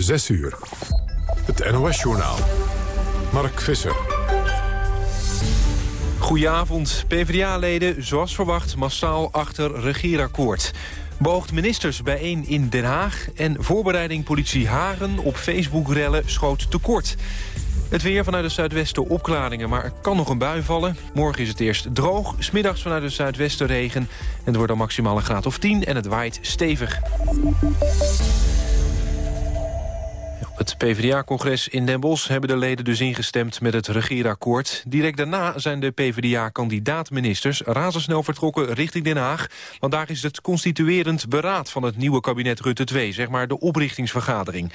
6 uur. Het NOS-journaal. Mark Visser. Goedenavond. PvdA-leden, zoals verwacht, massaal achter regeerakkoord. Beoogd ministers bijeen in Den Haag... en voorbereiding politie Hagen op Facebook-rellen schoot tekort. Het weer vanuit het zuidwesten opklaringen, maar er kan nog een bui vallen. Morgen is het eerst droog, smiddags vanuit het zuidwesten regen. En het wordt dan maximaal een graad of 10 en het waait stevig. Het PvdA-congres in Den Bosch hebben de leden dus ingestemd met het regeerakkoord. Direct daarna zijn de PvdA-kandidaat-ministers razendsnel vertrokken richting Den Haag. Want daar is het constituerend beraad van het nieuwe kabinet Rutte 2, zeg maar de oprichtingsvergadering.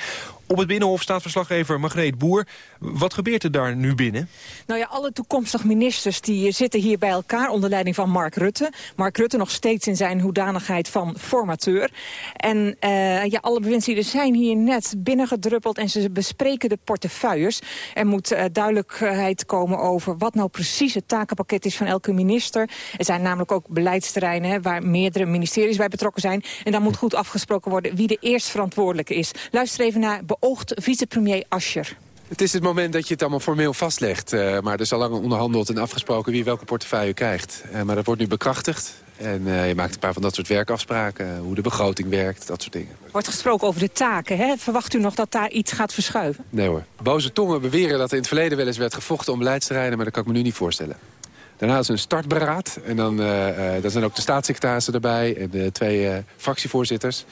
Op het Binnenhof staat verslaggever Margreet Boer. Wat gebeurt er daar nu binnen? Nou ja, alle toekomstige ministers die zitten hier bij elkaar onder leiding van Mark Rutte. Mark Rutte nog steeds in zijn hoedanigheid van formateur. En uh, ja, alle bewindslieden zijn hier net binnengedruppeld en ze bespreken de portefeuilles. Er moet uh, duidelijkheid komen over wat nou precies het takenpakket is van elke minister. Er zijn namelijk ook beleidsterreinen waar meerdere ministeries bij betrokken zijn. En dan moet goed afgesproken worden wie de eerst verantwoordelijke is. Luister even naar beoogd vicepremier Ascher. Het is het moment dat je het allemaal formeel vastlegt. Uh, maar er is al lang onderhandeld en afgesproken wie welke portefeuille krijgt. Uh, maar dat wordt nu bekrachtigd. En uh, je maakt een paar van dat soort werkafspraken. Hoe de begroting werkt, dat soort dingen. Wordt gesproken over de taken. Hè? Verwacht u nog dat daar iets gaat verschuiven? Nee hoor. Boze tongen beweren dat er in het verleden wel eens werd gevochten om beleidsterreinen. Maar dat kan ik me nu niet voorstellen. Daarna is een startberaad. En dan daar zijn ook de staatssecretarissen erbij. En de twee fractievoorzitters.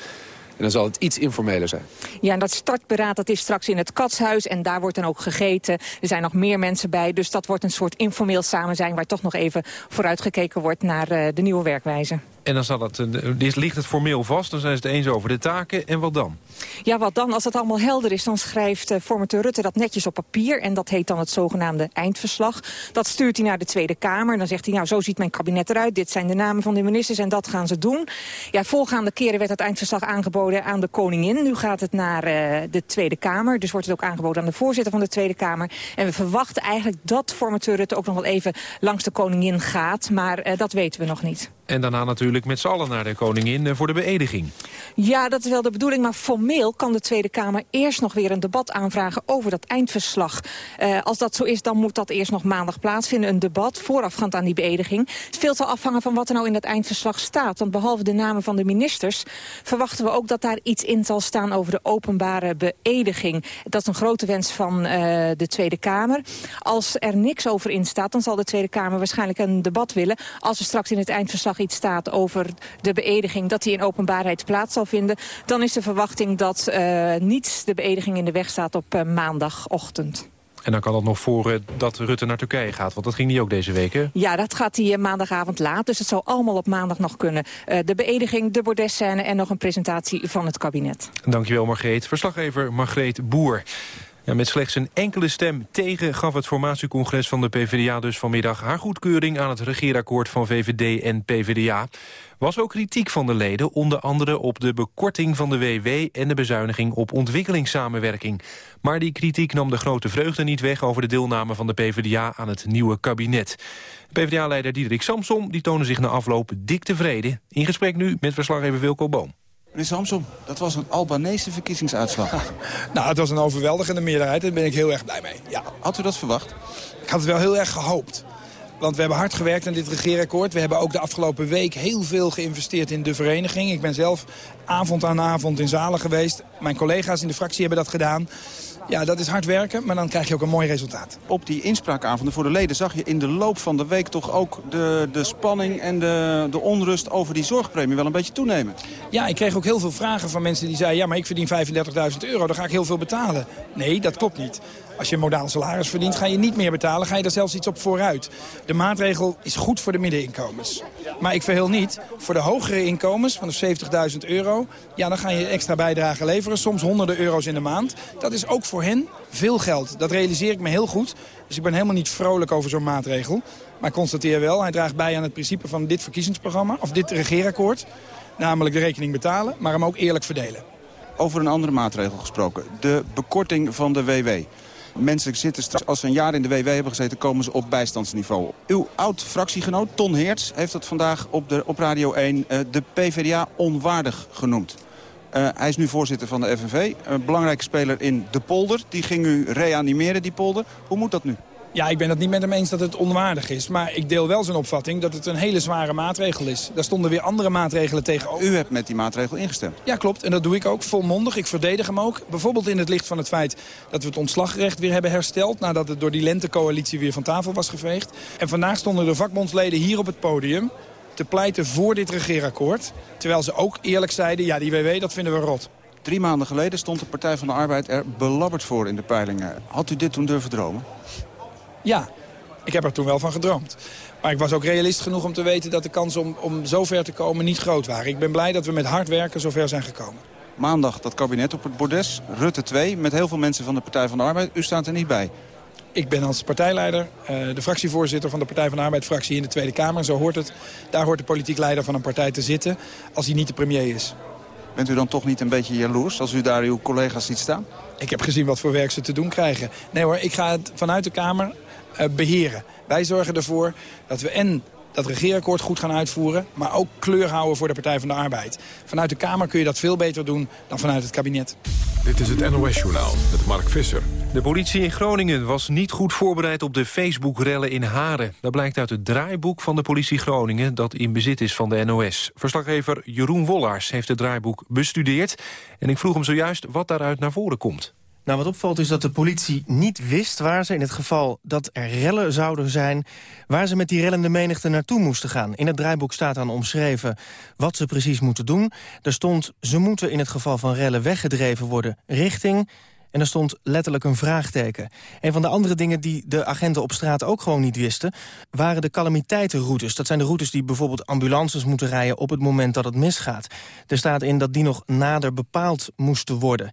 En dan zal het iets informeler zijn. Ja, en dat startberaad dat is straks in het Katshuis. En daar wordt dan ook gegeten. Er zijn nog meer mensen bij. Dus dat wordt een soort informeel samen zijn... waar toch nog even vooruitgekeken wordt naar uh, de nieuwe werkwijze. En dan zal het, ligt het formeel vast, dan zijn ze het eens over de taken. En wat dan? Ja, wat dan? Als het allemaal helder is, dan schrijft uh, formateur Rutte dat netjes op papier. En dat heet dan het zogenaamde eindverslag. Dat stuurt hij naar de Tweede Kamer. Dan zegt hij, nou, zo ziet mijn kabinet eruit. Dit zijn de namen van de ministers en dat gaan ze doen. Ja, volgaande keren werd het eindverslag aangeboden aan de koningin. Nu gaat het naar uh, de Tweede Kamer. Dus wordt het ook aangeboden aan de voorzitter van de Tweede Kamer. En we verwachten eigenlijk dat formateur Rutte ook nog wel even langs de koningin gaat. Maar dat weten we nog niet. En daarna natuurlijk met z'n allen naar de koningin voor de beëdiging. Ja, dat is wel de bedoeling. Maar formeel kan de Tweede Kamer eerst nog weer een debat aanvragen over dat eindverslag. Uh, als dat zo is, dan moet dat eerst nog maandag plaatsvinden. Een debat voorafgaand aan die beëdiging. Het veel zal afhangen van wat er nou in dat eindverslag staat. Want behalve de namen van de ministers... verwachten we ook dat daar iets in zal staan over de openbare beëdiging. Dat is een grote wens van uh, de Tweede Kamer. Als er niks over in staat, dan zal de Tweede Kamer waarschijnlijk een debat willen. Als er straks in het eindverslag iets staat over de beëdiging... dat die in openbaarheid plaats zal vinden... dan is de verwachting dat uh, niet de beëdiging in de weg staat op uh, maandagochtend. En dan kan dat nog voor uh, dat Rutte naar Turkije gaat, want dat ging niet ook deze week, hè? Ja, dat gaat hij maandagavond laat, dus het zou allemaal op maandag nog kunnen. De beëdiging, de bordesscène en nog een presentatie van het kabinet. Dankjewel, Margreet. Verslaggever Margreet Boer. Ja, met slechts een enkele stem tegen gaf het formatiecongres van de PvdA dus vanmiddag haar goedkeuring aan het regeerakkoord van VVD en PvdA. Was ook kritiek van de leden, onder andere op de bekorting van de WW en de bezuiniging op ontwikkelingssamenwerking. Maar die kritiek nam de grote vreugde niet weg over de deelname van de PvdA aan het nieuwe kabinet. PvdA-leider Diederik Samsom die toonde zich na afloop dik tevreden. In gesprek nu met verslaggever Wilco Boom. Meneer Samsom, dat was een Albanese verkiezingsuitslag. nou, het was een overweldigende meerderheid. Daar ben ik heel erg blij mee. Ja. Had u dat verwacht? Ik had het wel heel erg gehoopt. Want we hebben hard gewerkt aan dit regeerakkoord. We hebben ook de afgelopen week heel veel geïnvesteerd in de vereniging. Ik ben zelf avond aan avond in zalen geweest. Mijn collega's in de fractie hebben dat gedaan. Ja, dat is hard werken, maar dan krijg je ook een mooi resultaat. Op die inspraakavonden voor de leden zag je in de loop van de week toch ook de, de spanning en de, de onrust over die zorgpremie wel een beetje toenemen. Ja, ik kreeg ook heel veel vragen van mensen die zeiden... ja, maar ik verdien 35.000 euro, dan ga ik heel veel betalen. Nee, dat klopt niet. Als je een modaal salaris verdient, ga je niet meer betalen. Ga je er zelfs iets op vooruit. De maatregel is goed voor de middeninkomens. Maar ik verheel niet, voor de hogere inkomens van de 70.000 euro... ja, dan ga je extra bijdrage leveren, soms honderden euro's in de maand. Dat is ook voor hen veel geld. Dat realiseer ik me heel goed. Dus ik ben helemaal niet vrolijk over zo'n maatregel. Maar ik constateer wel, hij draagt bij aan het principe van dit verkiezingsprogramma... of dit regeerakkoord, namelijk de rekening betalen, maar hem ook eerlijk verdelen. Over een andere maatregel gesproken, de bekorting van de WW. Mensen zitten straks, als ze een jaar in de WW hebben gezeten, komen ze op bijstandsniveau. Uw oud-fractiegenoot Ton Heerts heeft dat vandaag op, de, op Radio 1 uh, de PvdA onwaardig genoemd. Uh, hij is nu voorzitter van de FNV. Een belangrijke speler in De Polder. Die ging u reanimeren, die polder. Hoe moet dat nu? Ja, ik ben het niet met hem eens dat het onwaardig is. Maar ik deel wel zijn opvatting dat het een hele zware maatregel is. Daar stonden weer andere maatregelen tegenover. U hebt met die maatregel ingestemd? Ja, klopt. En dat doe ik ook volmondig. Ik verdedig hem ook. Bijvoorbeeld in het licht van het feit dat we het ontslagrecht weer hebben hersteld... nadat het door die lentecoalitie weer van tafel was geveegd. En vandaag stonden de vakbondsleden hier op het podium te pleiten voor dit regeerakkoord. Terwijl ze ook eerlijk zeiden, ja, die WW, dat vinden we rot. Drie maanden geleden stond de Partij van de Arbeid er belabberd voor in de peilingen. Had u dit toen durven dromen? Ja, ik heb er toen wel van gedroomd. Maar ik was ook realist genoeg om te weten dat de kansen om, om zo ver te komen niet groot waren. Ik ben blij dat we met hard werken zo ver zijn gekomen. Maandag dat kabinet op het bordes, Rutte 2, met heel veel mensen van de Partij van de Arbeid. U staat er niet bij. Ik ben als partijleider uh, de fractievoorzitter van de Partij van de Arbeid-fractie in de Tweede Kamer. Zo hoort het. Daar hoort de politiek leider van een partij te zitten als hij niet de premier is. Bent u dan toch niet een beetje jaloers als u daar uw collega's ziet staan? Ik heb gezien wat voor werk ze te doen krijgen. Nee hoor, ik ga het vanuit de Kamer beheren. Wij zorgen ervoor dat we en dat regeerakkoord goed gaan uitvoeren... maar ook kleur houden voor de Partij van de Arbeid. Vanuit de Kamer kun je dat veel beter doen dan vanuit het kabinet. Dit is het NOS-journaal met Mark Visser. De politie in Groningen was niet goed voorbereid op de Facebook-rellen in Haren. Dat blijkt uit het draaiboek van de politie Groningen... dat in bezit is van de NOS. Verslaggever Jeroen Wollaars heeft het draaiboek bestudeerd... en ik vroeg hem zojuist wat daaruit naar voren komt. Nou, wat opvalt is dat de politie niet wist waar ze in het geval dat er rellen zouden zijn... waar ze met die rellende menigte naartoe moesten gaan. In het draaiboek staat dan omschreven wat ze precies moeten doen. Er stond, ze moeten in het geval van rellen weggedreven worden richting... En er stond letterlijk een vraagteken. Een van de andere dingen die de agenten op straat ook gewoon niet wisten... waren de calamiteitenroutes. Dat zijn de routes die bijvoorbeeld ambulances moeten rijden... op het moment dat het misgaat. Er staat in dat die nog nader bepaald moesten worden.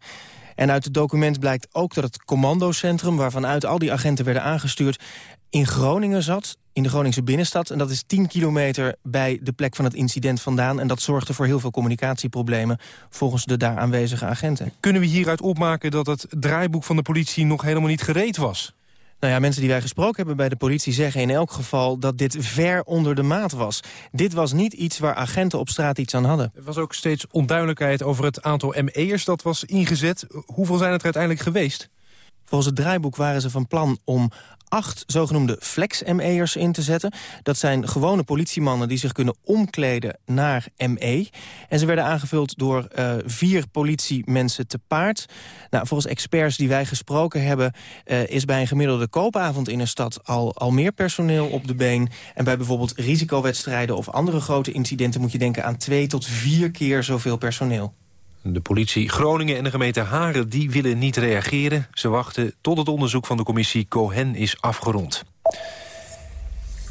En uit het document blijkt ook dat het commandocentrum... waarvanuit al die agenten werden aangestuurd... in Groningen zat, in de Groningse binnenstad. En dat is 10 kilometer bij de plek van het incident vandaan. En dat zorgde voor heel veel communicatieproblemen... volgens de daar aanwezige agenten. Kunnen we hieruit opmaken dat het draaiboek van de politie... nog helemaal niet gereed was? Nou ja, mensen die wij gesproken hebben bij de politie zeggen in elk geval dat dit ver onder de maat was. Dit was niet iets waar agenten op straat iets aan hadden. Er was ook steeds onduidelijkheid over het aantal ME'ers dat was ingezet. Hoeveel zijn het er uiteindelijk geweest? Volgens het draaiboek waren ze van plan om acht zogenoemde flex-ME'ers in te zetten. Dat zijn gewone politiemannen die zich kunnen omkleden naar ME. En ze werden aangevuld door uh, vier politiemensen te paard. Nou, volgens experts die wij gesproken hebben... Uh, is bij een gemiddelde koopavond in een stad al, al meer personeel op de been. En bij bijvoorbeeld risicowedstrijden of andere grote incidenten... moet je denken aan twee tot vier keer zoveel personeel. De politie Groningen en de gemeente Haren die willen niet reageren. Ze wachten tot het onderzoek van de commissie Cohen is afgerond.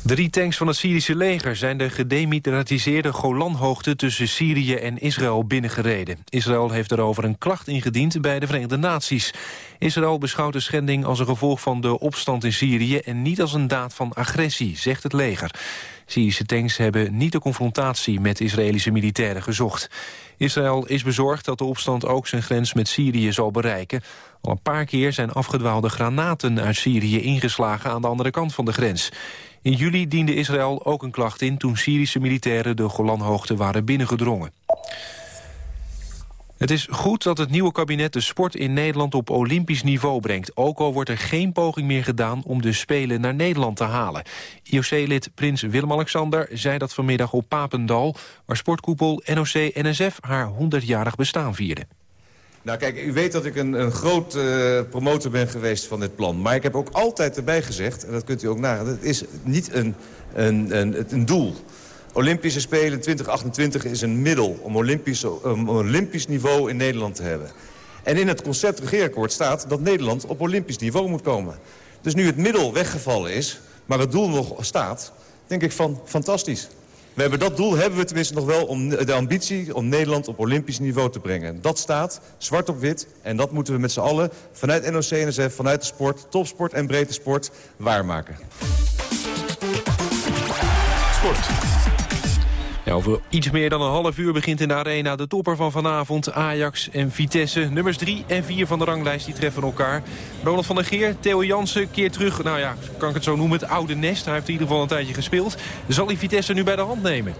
Drie tanks van het Syrische leger zijn de gedemilitariseerde Golanhoogte tussen Syrië en Israël binnengereden. Israël heeft daarover een klacht ingediend bij de Verenigde Naties. Israël beschouwt de schending als een gevolg van de opstand in Syrië en niet als een daad van agressie, zegt het leger. Syrische tanks hebben niet de confrontatie met Israëlische militairen gezocht. Israël is bezorgd dat de opstand ook zijn grens met Syrië zal bereiken. Al een paar keer zijn afgedwaalde granaten uit Syrië ingeslagen aan de andere kant van de grens. In juli diende Israël ook een klacht in toen Syrische militairen de Golanhoogte waren binnengedrongen. Het is goed dat het nieuwe kabinet de sport in Nederland op olympisch niveau brengt. Ook al wordt er geen poging meer gedaan om de Spelen naar Nederland te halen. IOC-lid Prins Willem-Alexander zei dat vanmiddag op Papendal... waar sportkoepel NOC-NSF haar 100-jarig bestaan vierde. Nou kijk, u weet dat ik een, een groot uh, promotor ben geweest van dit plan. Maar ik heb ook altijd erbij gezegd, en dat kunt u ook nagaan... het is niet een, een, een, een doel. Olympische Spelen 2028 is een middel om Olympisch, Olympisch niveau in Nederland te hebben. En in het concept regeerakkoord staat dat Nederland op Olympisch niveau moet komen. Dus nu het middel weggevallen is, maar het doel nog staat, denk ik van fantastisch. We hebben dat doel hebben we tenminste nog wel om de ambitie om Nederland op Olympisch niveau te brengen. Dat staat zwart op wit en dat moeten we met z'n allen vanuit NOC-NSF, vanuit de sport, topsport en breedte sport waarmaken. Sport. Over iets meer dan een half uur begint in de arena de topper van vanavond. Ajax en Vitesse. Nummers 3 en 4 van de ranglijst die treffen elkaar. Ronald van der Geer, Theo Jansen keer terug. Nou ja, kan ik het zo noemen, het oude nest. Hij heeft in ieder geval een tijdje gespeeld. Zal hij Vitesse nu bij de hand nemen?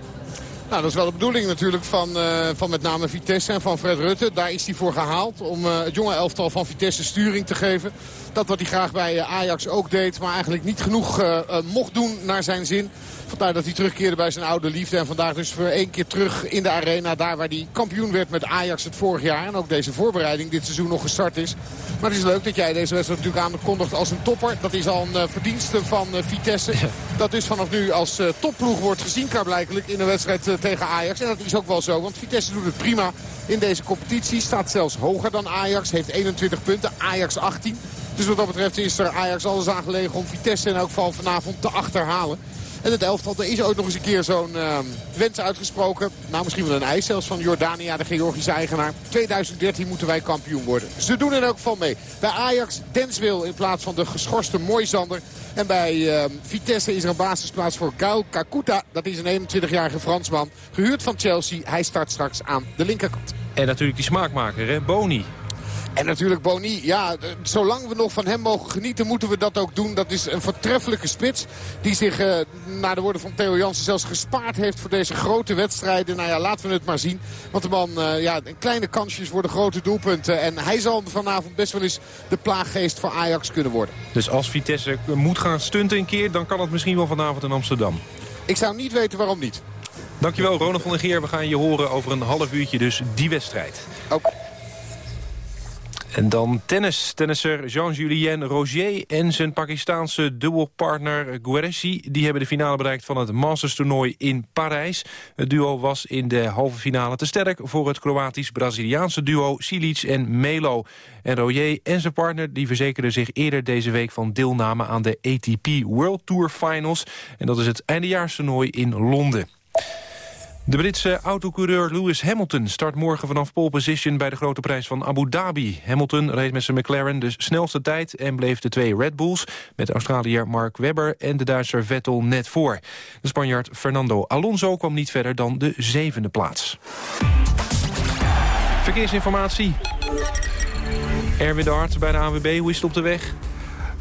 Nou, dat is wel de bedoeling natuurlijk van, uh, van met name Vitesse en van Fred Rutte. Daar is hij voor gehaald om uh, het jonge elftal van Vitesse sturing te geven. Dat wat hij graag bij Ajax ook deed, maar eigenlijk niet genoeg uh, mocht doen naar zijn zin. Vandaar dat hij terugkeerde bij zijn oude liefde. En vandaag dus voor één keer terug in de arena. Daar waar hij kampioen werd met Ajax het vorig jaar. En ook deze voorbereiding dit seizoen nog gestart is. Maar het is leuk dat jij deze wedstrijd natuurlijk aankondigt als een topper. Dat is al een verdienste van Vitesse. Dat dus vanaf nu als topploeg wordt gezien klaarblijkelijk in een wedstrijd tegen Ajax. En dat is ook wel zo. Want Vitesse doet het prima in deze competitie. Staat zelfs hoger dan Ajax. Heeft 21 punten. Ajax 18. Dus wat dat betreft is er Ajax alles aangelegen om Vitesse in elk geval vanavond te achterhalen. En het elftal, er is ook nog eens een keer zo'n uh, wens uitgesproken. Nou, misschien wel een eis zelfs van Jordania, de Georgische eigenaar. 2013 moeten wij kampioen worden. Ze doen in elk geval mee. Bij Ajax Denswil in plaats van de geschorste Moisander. En bij uh, Vitesse is er een basisplaats voor Gaul Kakuta. Dat is een 21-jarige Fransman. Gehuurd van Chelsea. Hij start straks aan de linkerkant. En natuurlijk die smaakmaker, hè? Boni. En natuurlijk Boni. Ja, zolang we nog van hem mogen genieten moeten we dat ook doen. Dat is een voortreffelijke spits. Die zich, uh, naar de woorden van Theo Jansen, zelfs gespaard heeft voor deze grote wedstrijden. Nou ja, laten we het maar zien. Want de man, uh, ja, kleine kansjes voor de grote doelpunten. En hij zal vanavond best wel eens de plaaggeest voor Ajax kunnen worden. Dus als Vitesse moet gaan stunten een keer, dan kan het misschien wel vanavond in Amsterdam. Ik zou niet weten waarom niet. Dankjewel, Ronald van der Geer. We gaan je horen over een half uurtje dus die wedstrijd. Oké. En dan tennis. Tennisser Jean-Julien Rogier en zijn Pakistaanse dubbelpartner Gueressi... die hebben de finale bereikt van het Masters-toernooi in Parijs. Het duo was in de halve finale te sterk... voor het Kroatisch-Braziliaanse duo Silic en Melo. En Rogier en zijn partner die verzekerden zich eerder deze week... van deelname aan de ATP World Tour Finals. En dat is het eindejaarstoernooi in Londen. De Britse autocoureur Lewis Hamilton start morgen vanaf pole position bij de grote prijs van Abu Dhabi. Hamilton reed met zijn McLaren de snelste tijd en bleef de twee Red Bulls met Australiër Mark Webber en de Duitser Vettel net voor. De Spanjaard Fernando Alonso kwam niet verder dan de zevende plaats. Verkeersinformatie. Erwin de Hart bij de ANWB, hoe is het op de weg?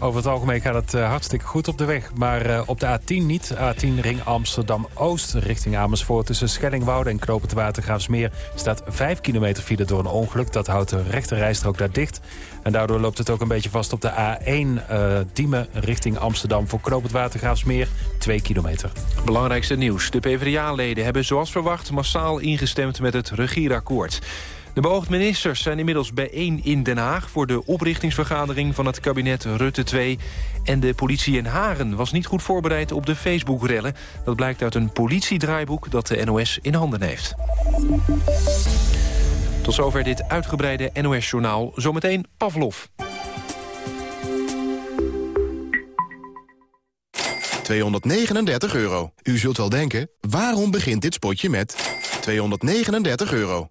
Over het algemeen gaat het uh, hartstikke goed op de weg. Maar uh, op de A10 niet. A10 ring Amsterdam-Oost richting Amersfoort. Tussen Schellingwoude en Knoop het Watergraafsmeer... staat 5 kilometer file door een ongeluk. Dat houdt de rechte rijstrook daar dicht. En daardoor loopt het ook een beetje vast op de A1 uh, Diemen richting Amsterdam... voor Knoop het Watergraafsmeer 2 kilometer. Belangrijkste nieuws. De PvdA-leden hebben zoals verwacht massaal ingestemd met het regeerakkoord. De beoogd ministers zijn inmiddels bijeen in Den Haag... voor de oprichtingsvergadering van het kabinet Rutte 2. En de politie in Haren was niet goed voorbereid op de Facebook-rellen. Dat blijkt uit een politiedraaiboek dat de NOS in handen heeft. Tot zover dit uitgebreide NOS-journaal. Zometeen Pavlov. 239 euro. U zult wel denken, waarom begint dit spotje met 239 euro?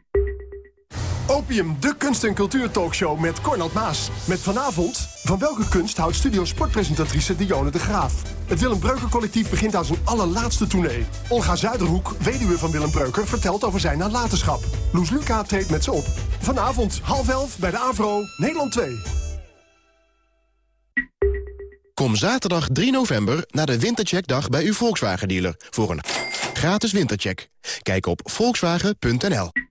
Opium, de kunst- en cultuurtalkshow met Cornald Maas. Met vanavond, van welke kunst houdt studio sportpresentatrice Dionne de Graaf? Het Willem Breuker collectief begint aan zijn allerlaatste tournee. Olga Zuiderhoek, weduwe van Willem Breuker, vertelt over zijn nalatenschap. Loes Luca treedt met ze op. Vanavond, half elf, bij de AVRO, Nederland 2. Kom zaterdag 3 november naar de Wintercheckdag bij uw Volkswagen-dealer... voor een gratis wintercheck. Kijk op volkswagen.nl.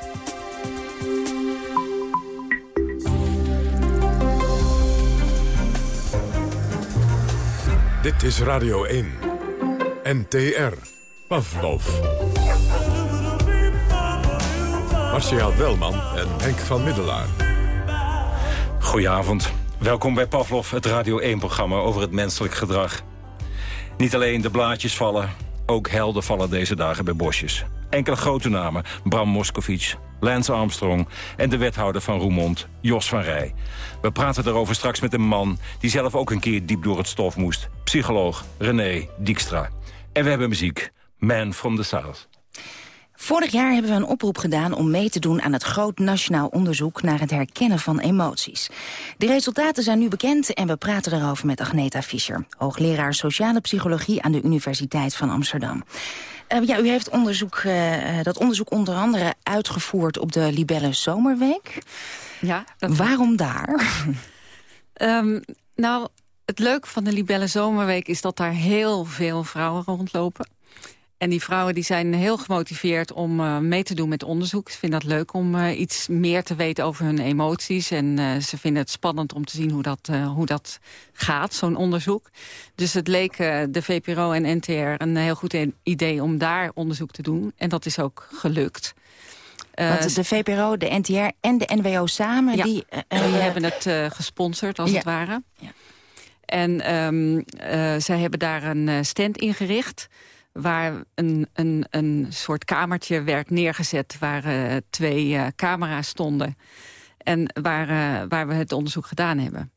Dit is Radio 1. NTR. Pavlov. Marcia Welman en Henk van Middelaar. Goedenavond. Welkom bij Pavlov, het Radio 1-programma over het menselijk gedrag. Niet alleen de blaadjes vallen, ook helden vallen deze dagen bij bosjes. Enkele grote namen, Bram Moskovic, Lance Armstrong... en de wethouder van Roermond, Jos van Rij. We praten erover straks met een man die zelf ook een keer diep door het stof moest. Psycholoog René Dijkstra. En we hebben muziek, Man from the South. Vorig jaar hebben we een oproep gedaan om mee te doen aan het groot nationaal onderzoek naar het herkennen van emoties. De resultaten zijn nu bekend en we praten erover met Agneta Fischer, hoogleraar sociale psychologie aan de Universiteit van Amsterdam. Uh, ja, u heeft onderzoek, uh, dat onderzoek onder andere uitgevoerd op de Libelle Zomerweek. Ja. Waarom daar? um, nou, het leuke van de Libelle Zomerweek is dat daar heel veel vrouwen rondlopen. En die vrouwen die zijn heel gemotiveerd om uh, mee te doen met onderzoek. Ze vinden dat leuk om uh, iets meer te weten over hun emoties. En uh, ze vinden het spannend om te zien hoe dat, hoe dat gaat, zo'n onderzoek. Dus het leek de VPRO en NTR een heel goed idee om daar onderzoek te doen. En dat is ook gelukt. Want de VPRO, de NTR en de NWO samen... Ja, die, die hebben het gesponsord, als ja. het ware. Ja. En um, zij hebben daar een stand ingericht waar een, een, een soort kamertje werd neergezet... waar uh, twee uh, camera's stonden en waar, uh, waar we het onderzoek gedaan hebben.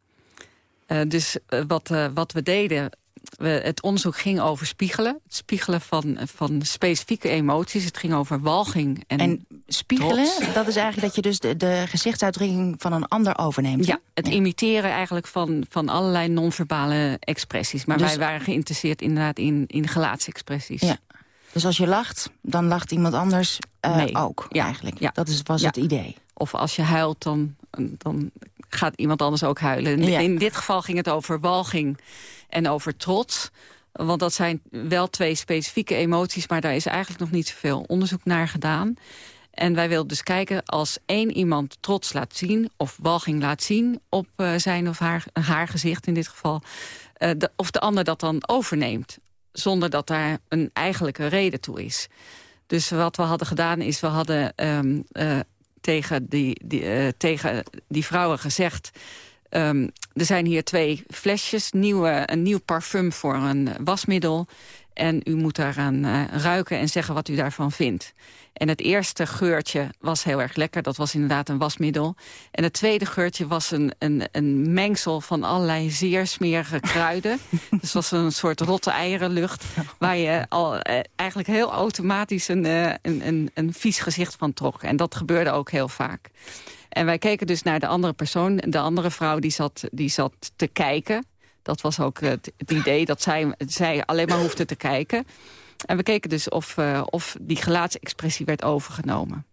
dus wat, wat we deden... We, het onderzoek ging over spiegelen. Het spiegelen van, van specifieke emoties. Het ging over walging en, en spiegelen, trots. dat is eigenlijk dat je dus de, de gezichtsuitdrukking van een ander overneemt. Ja, het ja. imiteren eigenlijk van, van allerlei non-verbale expressies. Maar dus, wij waren geïnteresseerd inderdaad in, in gelaatsexpressies. Ja. Dus als je lacht, dan lacht iemand anders uh, nee. ook ja. eigenlijk. Ja. Dat is, was ja. het idee. Of als je huilt, dan, dan gaat iemand anders ook huilen. In, in dit geval ging het over walging en over trots. Want dat zijn wel twee specifieke emoties... maar daar is eigenlijk nog niet zoveel onderzoek naar gedaan. En wij wilden dus kijken als één iemand trots laat zien... of walging laat zien op uh, zijn of haar, haar gezicht in dit geval... De, of de ander dat dan overneemt. Zonder dat daar een eigenlijke reden toe is. Dus wat we hadden gedaan is, we hadden um, uh, tegen, die, die, tegen die vrouwen gezegd... Um, er zijn hier twee flesjes, nieuwe, een nieuw parfum voor een wasmiddel. En u moet daaraan uh, ruiken en zeggen wat u daarvan vindt. En het eerste geurtje was heel erg lekker. Dat was inderdaad een wasmiddel. En het tweede geurtje was een, een, een mengsel van allerlei zeer smerige kruiden. dus het was een soort rotte eierenlucht... waar je al eh, eigenlijk heel automatisch een, uh, een, een, een vies gezicht van trok. En dat gebeurde ook heel vaak. En wij keken dus naar de andere persoon. De andere vrouw die zat, die zat te kijken. Dat was ook het, het idee dat zij, zij alleen maar hoefde te kijken. En we keken dus of, uh, of die gelaatsexpressie werd overgenomen.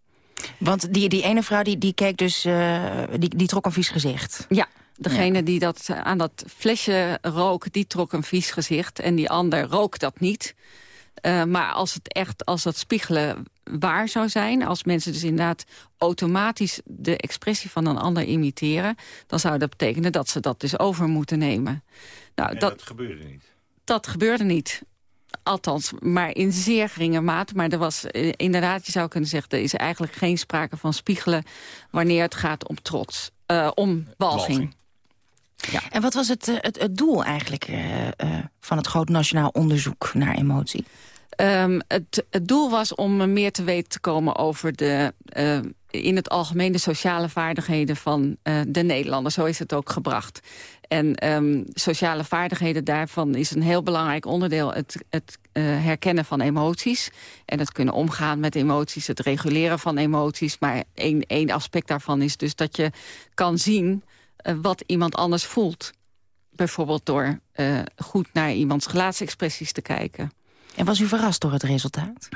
Want die, die ene vrouw die, die keek dus, uh, die, die trok een vies gezicht. Ja, degene ja. die dat, aan dat flesje rook, die trok een vies gezicht. En die ander rook dat niet. Uh, maar als het echt, als dat spiegelen waar zou zijn... als mensen dus inderdaad automatisch de expressie van een ander imiteren... dan zou dat betekenen dat ze dat dus over moeten nemen. Nou, dat, dat gebeurde niet? Dat gebeurde niet. Althans, maar in zeer geringe mate. Maar er was uh, inderdaad, je zou kunnen zeggen... er is eigenlijk geen sprake van spiegelen... wanneer het gaat om trots, uh, om walging. En wat was het, het, het doel eigenlijk uh, uh, van het groot nationaal onderzoek naar emotie? Um, het, het, doel was om meer te weten te komen over de, in het algemeen de sociale vaardigheden van de Nederlanders. Zo is het ook gebracht. En um, sociale vaardigheden daarvan is een heel belangrijk onderdeel... het, het herkennen van emoties. En het kunnen omgaan met emoties, het reguleren van emoties. Maar één, aspect daarvan is dus dat je kan zien wat iemand anders voelt. Bijvoorbeeld door uh, goed naar iemands gelaatsexpressies te kijken. En was u verrast door het resultaat?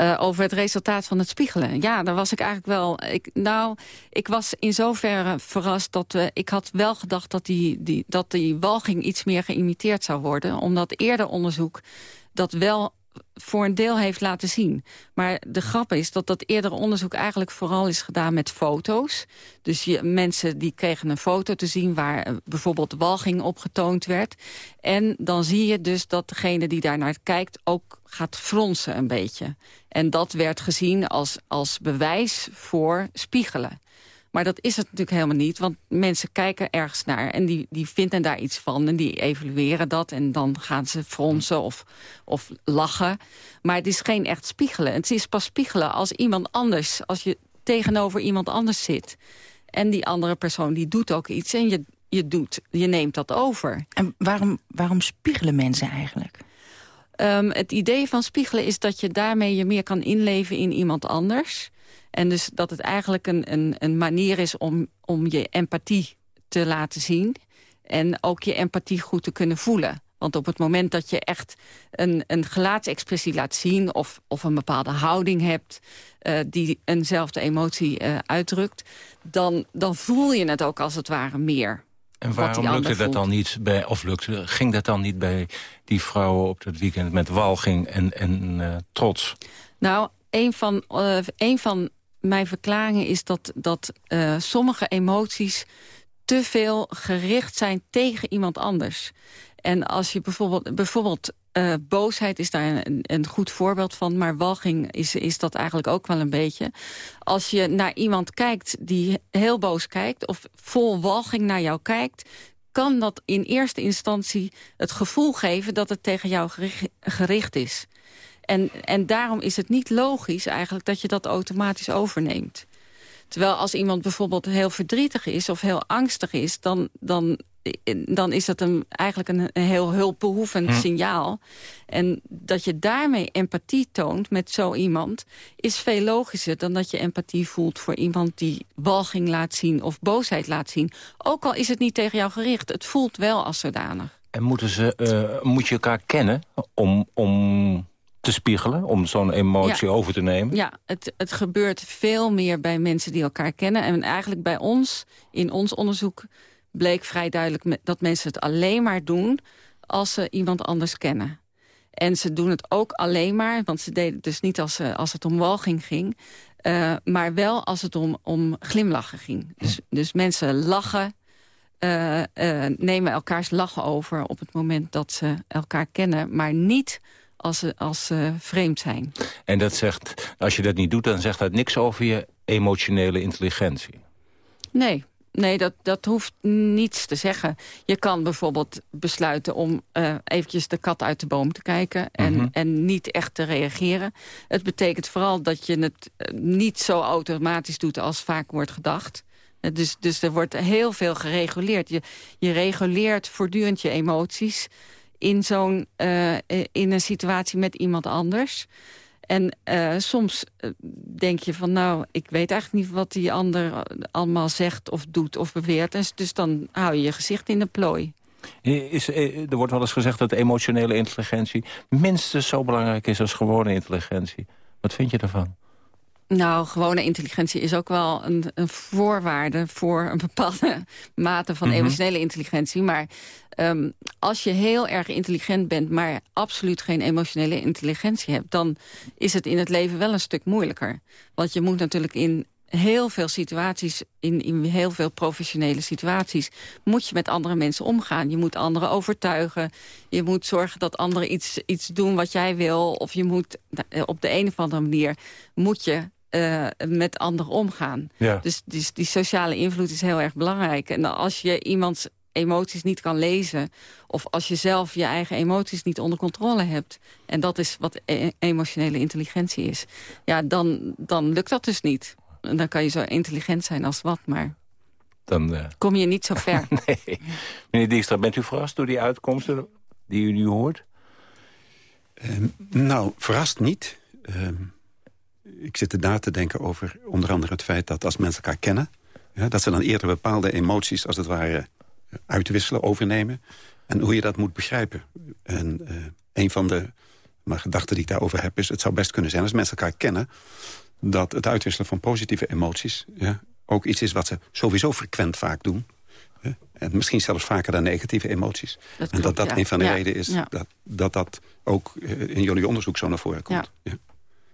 Uh, over het resultaat van het spiegelen. Ja, daar was ik eigenlijk wel... Ik, nou, ik was in zoverre verrast dat we... Ik had wel gedacht dat die, die, dat die walging iets meer geïmiteerd zou worden. Omdat eerder onderzoek dat wel voor een deel heeft laten zien. Maar de grap is dat dat eerdere onderzoek eigenlijk vooral is gedaan met foto's. Dus je, mensen die kregen een foto te zien waar uh, bijvoorbeeld walging op getoond werd. En dan zie je dus dat degene die daar naar kijkt ook gaat fronsen een beetje. En dat werd gezien als, als bewijs voor spiegelen. Maar dat is het natuurlijk helemaal niet, want mensen kijken ergens naar... en die, die vinden daar iets van en die evalueren dat... en dan gaan ze fronsen of, of lachen. Maar het is geen echt spiegelen. Het is pas spiegelen als iemand anders... als je tegenover iemand anders zit. En die andere persoon die doet ook iets en je, je, doet, je neemt dat over. En waarom, waarom spiegelen mensen eigenlijk? Um, het idee van spiegelen is dat je daarmee je meer kan inleven in iemand anders. En dus dat het eigenlijk een, een, een manier is om, om je empathie te laten zien. En ook je empathie goed te kunnen voelen. Want op het moment dat je echt een, een gelaatsexpressie laat zien... of, of een bepaalde houding hebt uh, die eenzelfde emotie uh, uitdrukt... Dan, dan voel je het ook als het ware meer. En waarom lukte dat dan niet bij, of lukte, ging dat dan niet bij die vrouwen op het weekend met walging en, en uh, trots? Nou, een van, een van mijn verklaringen is dat, dat sommige emoties te veel gericht zijn tegen iemand anders. En als je bijvoorbeeld, bijvoorbeeld uh, boosheid is daar een, een, goed voorbeeld van, maar walging is, is dat eigenlijk ook wel een beetje. Als je naar iemand kijkt die heel boos kijkt, of vol walging naar jou kijkt, kan dat in eerste instantie het gevoel geven dat het tegen jou gericht is. En, en daarom is het niet logisch eigenlijk dat je dat automatisch overneemt. Terwijl als iemand bijvoorbeeld heel verdrietig is of heel angstig is... dan, dan dan is dat een, eigenlijk een, een heel hulpbehoevend hm. signaal. En dat je daarmee empathie toont met zo iemand... is veel logischer dan dat je empathie voelt voor iemand... die walging laat zien of boosheid laat zien. Ook al is het niet tegen jou gericht, het voelt wel als zodanig. En moeten ze, uh, moet je elkaar kennen om, om te spiegelen, om zo'n emotie over te nemen? Ja, het, het gebeurt veel meer bij mensen die elkaar kennen. En eigenlijk bij ons, in ons onderzoek bleek vrij duidelijk dat mensen het alleen maar doen... als ze iemand anders kennen. En ze doen het ook alleen maar, want ze deden het dus niet als, ze, als het om walging ging... Uh, maar wel als het om, om glimlachen ging. Dus, dus mensen lachen, uh, uh, nemen elkaars lachen over... op het moment dat ze elkaar kennen, maar niet als ze, als ze vreemd zijn. En dat zegt, als je dat niet doet, dan zegt dat niks over je emotionele intelligentie. Nee, Nee, dat, dat hoeft niets te zeggen. Je kan bijvoorbeeld besluiten om uh, eventjes de kat uit de boom te kijken... En, mhm. en niet echt te reageren. Het betekent vooral dat je het eh, niet zo automatisch doet als vaak wordt gedacht. Eh, dus, dus er wordt heel veel gereguleerd. Je, je reguleert voortdurend je emoties in, zo'n uh, in een situatie met iemand anders... En uh, soms denk je van, nou, ik weet eigenlijk niet wat die ander allemaal zegt of doet of beweert. Dus, dus dan hou je je gezicht in de plooi. Is, eh, er wordt wel eens gezegd dat emotionele intelligentie minstens zo belangrijk is als gewone intelligentie. Wat vind je daarvan? Nou, gewone intelligentie is ook wel een, een voorwaarde... voor een bepaalde mate van mhm. emotionele intelligentie. Maar um, als je heel erg intelligent bent... maar absoluut geen emotionele intelligentie hebt... dan is het in het leven wel een stuk moeilijker. Want je moet natuurlijk in heel veel situaties, in, in heel veel professionele situaties... moet je met andere mensen omgaan. Je moet anderen overtuigen. Je moet zorgen dat anderen iets, iets doen wat jij wil. Of je moet eh, op de een of andere manier... moet je uh, met anderen omgaan. Ja. Dus, dus die sociale invloed is heel erg belangrijk. En als je iemands emoties niet kan lezen... of als je zelf je eigen emoties niet onder controle hebt... en dat is wat e emotionele intelligentie is... ja, dan, dan lukt dat dus niet. En dan kan je zo intelligent zijn als wat, maar... Dan uh... kom je niet zo ver. nee. Meneer Dijkstra, bent u verrast door die uitkomsten die u nu hoort? Uh, nou, verrast niet. Uh, ik zit na te denken over onder andere het feit dat als mensen elkaar kennen... Ja, dat ze dan eerder bepaalde emoties als het ware uitwisselen, overnemen. En hoe je dat moet begrijpen. En uh, een van de maar gedachten die ik daarover heb is... het zou best kunnen zijn als mensen elkaar kennen... dat het uitwisselen van positieve emoties... Ja, ook iets is wat ze sowieso frequent vaak doen. En misschien zelfs vaker dan negatieve emoties. en dat dat een van de redenen is dat, dat dat ook eh, in jullie onderzoek zo naar voren komt. Ja.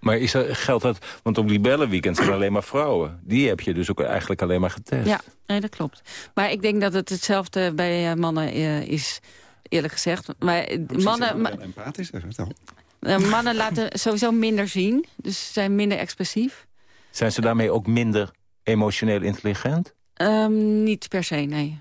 Maar is er, geldt dat, want op Libellenweekend zijn alleen maar vrouwen. Die heb je dus ook eigenlijk alleen maar getest. Ja, nee, dat klopt. Maar ik denk dat het hetzelfde bij uh, mannen uh, is, eerlijk gezegd. Maar Precies, mannen... Ma empathisch, uh, mannen laten sowieso minder zien, dus zijn minder expressief. Zijn ze daarmee ook minder emotioneel intelligent? Um, niet per se, nee.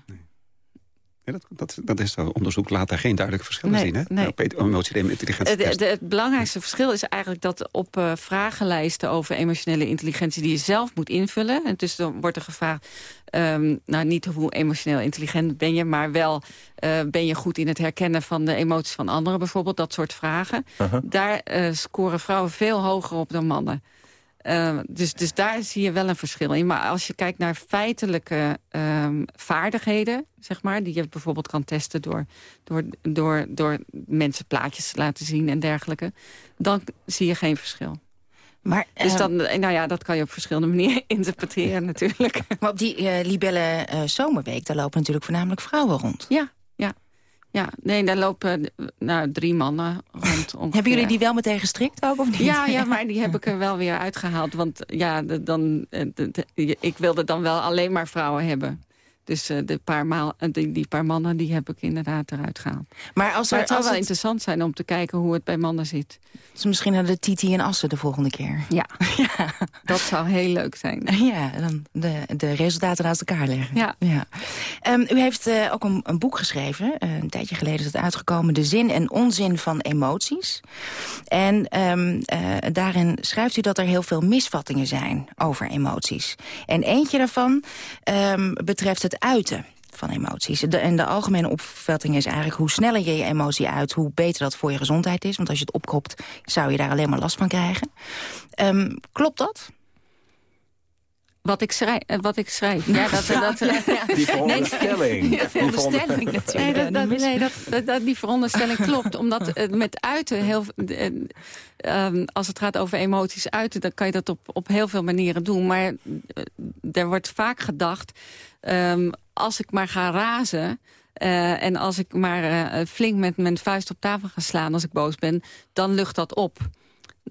Dat, dat, dat is onderzoek laat daar geen duidelijke verschillen zien. Hè? Nee. Op emotionele intelligentie. Het, het, het, belangrijkste verschil is eigenlijk dat op uh, vragenlijsten over emotionele intelligentie die je zelf moet invullen. En dus dan wordt er gevraagd, um, nou niet hoe emotioneel intelligent ben je, maar wel uh, ben je goed in het herkennen van de emoties van anderen bijvoorbeeld, dat soort vragen. Uh -huh. Daar uh, scoren vrouwen veel hoger op dan mannen. Uh, dus, dus daar zie je wel een verschil in. Maar als je kijkt naar feitelijke um, vaardigheden, zeg maar... die je bijvoorbeeld kan testen door, door, door, door mensen plaatjes te laten zien en dergelijke... dan zie je geen verschil. Maar, dus dan, nou ja, dat kan je op verschillende manieren interpreteren natuurlijk. Maar op die uh, Libelle uh, Zomerweek, daar lopen natuurlijk voornamelijk vrouwen rond. Ja, ja. Nee, daar lopen nou, drie mannen rond. Hebben jullie die wel meteen gestrikt ook, of niet? Ja, ja, maar die heb ik er wel weer uitgehaald. Want ja, dan, de, ik wilde dan wel alleen maar vrouwen hebben. Dus uh, de paar maal, die, die paar mannen die heb ik inderdaad eruit gehaald. Maar, als er, maar het zou wel het... interessant zijn om te kijken hoe het bij mannen zit. Dus misschien naar de Titi en Assen de volgende keer. Ja, ja. dat zou heel leuk zijn. Ja, dan de, de resultaten naast elkaar leggen. Ja. ja. Um, u heeft uh, ook een, een, boek geschreven. Een tijdje geleden is het uitgekomen. De zin en onzin van emoties. En um, daarin schrijft u dat er heel veel misvattingen zijn over emoties. En eentje daarvan um, betreft het uiten van emoties. En de algemene opvatting is eigenlijk... hoe sneller je je emotie uit, hoe beter dat voor je gezondheid is. Want als je het opkropt, zou je daar alleen maar last van krijgen. Um, klopt dat? Wat ik schrijf. Wat ik schrijf. Ja, dat, ja, dat, ja, ja. Die veronderstelling. Nee, die veronderstelling natuurlijk. Nee, dat, dat, nee dat, dat, die veronderstelling klopt. Omdat uh, met uiten, heel, uh, um, als het gaat over emoties uiten... dan kan je dat op, op heel veel manieren doen. Maar uh, er wordt vaak gedacht... Um, als ik maar ga razen... Uh, en als ik maar uh, flink met mijn vuist op tafel ga slaan als ik boos ben... dan lucht dat op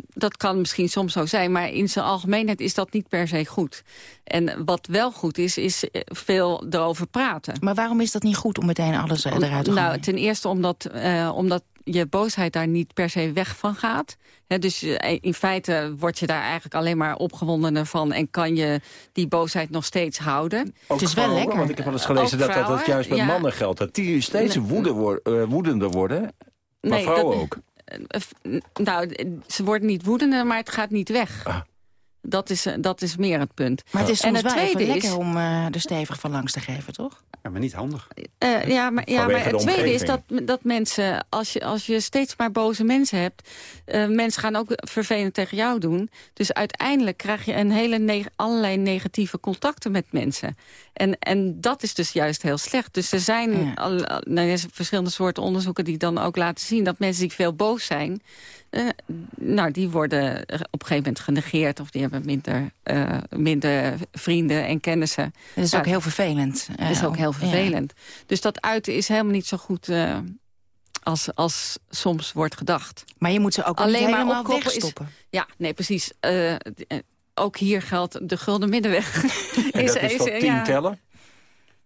dat kan misschien soms zo zijn, maar in zijn algemeenheid is dat niet per se goed. En wat wel goed is, is veel erover praten. Maar waarom is dat niet goed om meteen alles eruit te gooien? Nou, ten eerste omdat, uh, omdat je boosheid daar niet per se weg van gaat. He, dus in feite word je daar eigenlijk alleen maar opgewondener van... en kan je die boosheid nog steeds houden. Ook het is wel lekker. Want ik heb wel eens gelezen dat, dat dat juist met ja. mannen geldt. Dat die steeds woede uh, woedender worden. Maar Nee, vrouwen dat- ook. Nou, ze worden niet woedender, maar het gaat niet weg. Ah. Dat, is, eh, dat is meer het punt. Maar het is en het wel even tweede lekker is, om uh, er stevig van langs te geven, toch? Ja, maar niet handig. Eh, ja, maar, ja, maar het de tweede is dat, dat mensen, als je, als je steeds maar boze mensen hebt... eh, mensen gaan ook vervelend tegen jou doen. Dus uiteindelijk krijg je een hele neg- allerlei negatieve contacten met mensen. En, en dat is dus juist heel slecht. Dus er zijn al, al- nou, er zijn verschillende soorten onderzoeken die dan ook laten zien... dat mensen die veel boos zijn, eh, nou, die worden op een gegeven moment genegeerd... of die hebben minder, eh, minder vrienden en kennissen. Dat is Nou, ook heel vervelend. dat is eh, ook heel ja. vervelend. Dus dat uiten is helemaal niet zo goed als, als soms wordt gedacht. Maar je moet ze ook niet helemaal opkroppen wegstoppen. ja, nee, precies. Ook hier geldt de gulden middenweg. En dat is tot tien ja, tellen?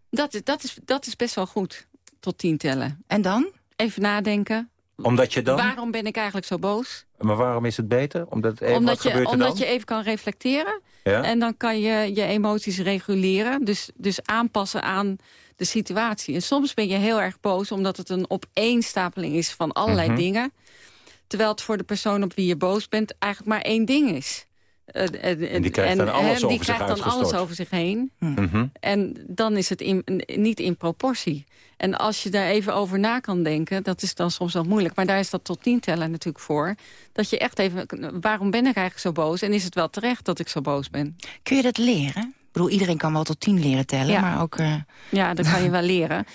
Dat, is- dat, is, dat is best wel goed, tot tien tellen. En dan? Even nadenken. Omdat je dan... Waarom ben ik eigenlijk zo boos? Maar waarom is het beter? Omdat, even, omdat je, gebeurt omdat je even kan reflecteren. Ja? En dan kan je je emoties reguleren. Dus, dus aanpassen aan de situatie. En soms ben je heel erg boos omdat het een opeenstapeling is van allerlei Mhm. dingen. Terwijl het voor de persoon op wie je boos bent eigenlijk maar één ding is. Eh, eh, En die krijgt dan eh, alles over zich krijgt dan alles uitgestort. over zich heen. Mhm. En dan is het in, niet in proportie. En als je daar even over na kan denken, dat is dan soms wel moeilijk. Maar daar is dat tot tien tellen natuurlijk voor. Dat je echt even, waarom ben ik eigenlijk zo boos? En is het wel terecht dat ik zo boos ben? Kun je dat leren? Ik bedoel, iedereen kan wel tot tien leren tellen, Ja. maar ook... eh, Ja, dat kan je wel leren.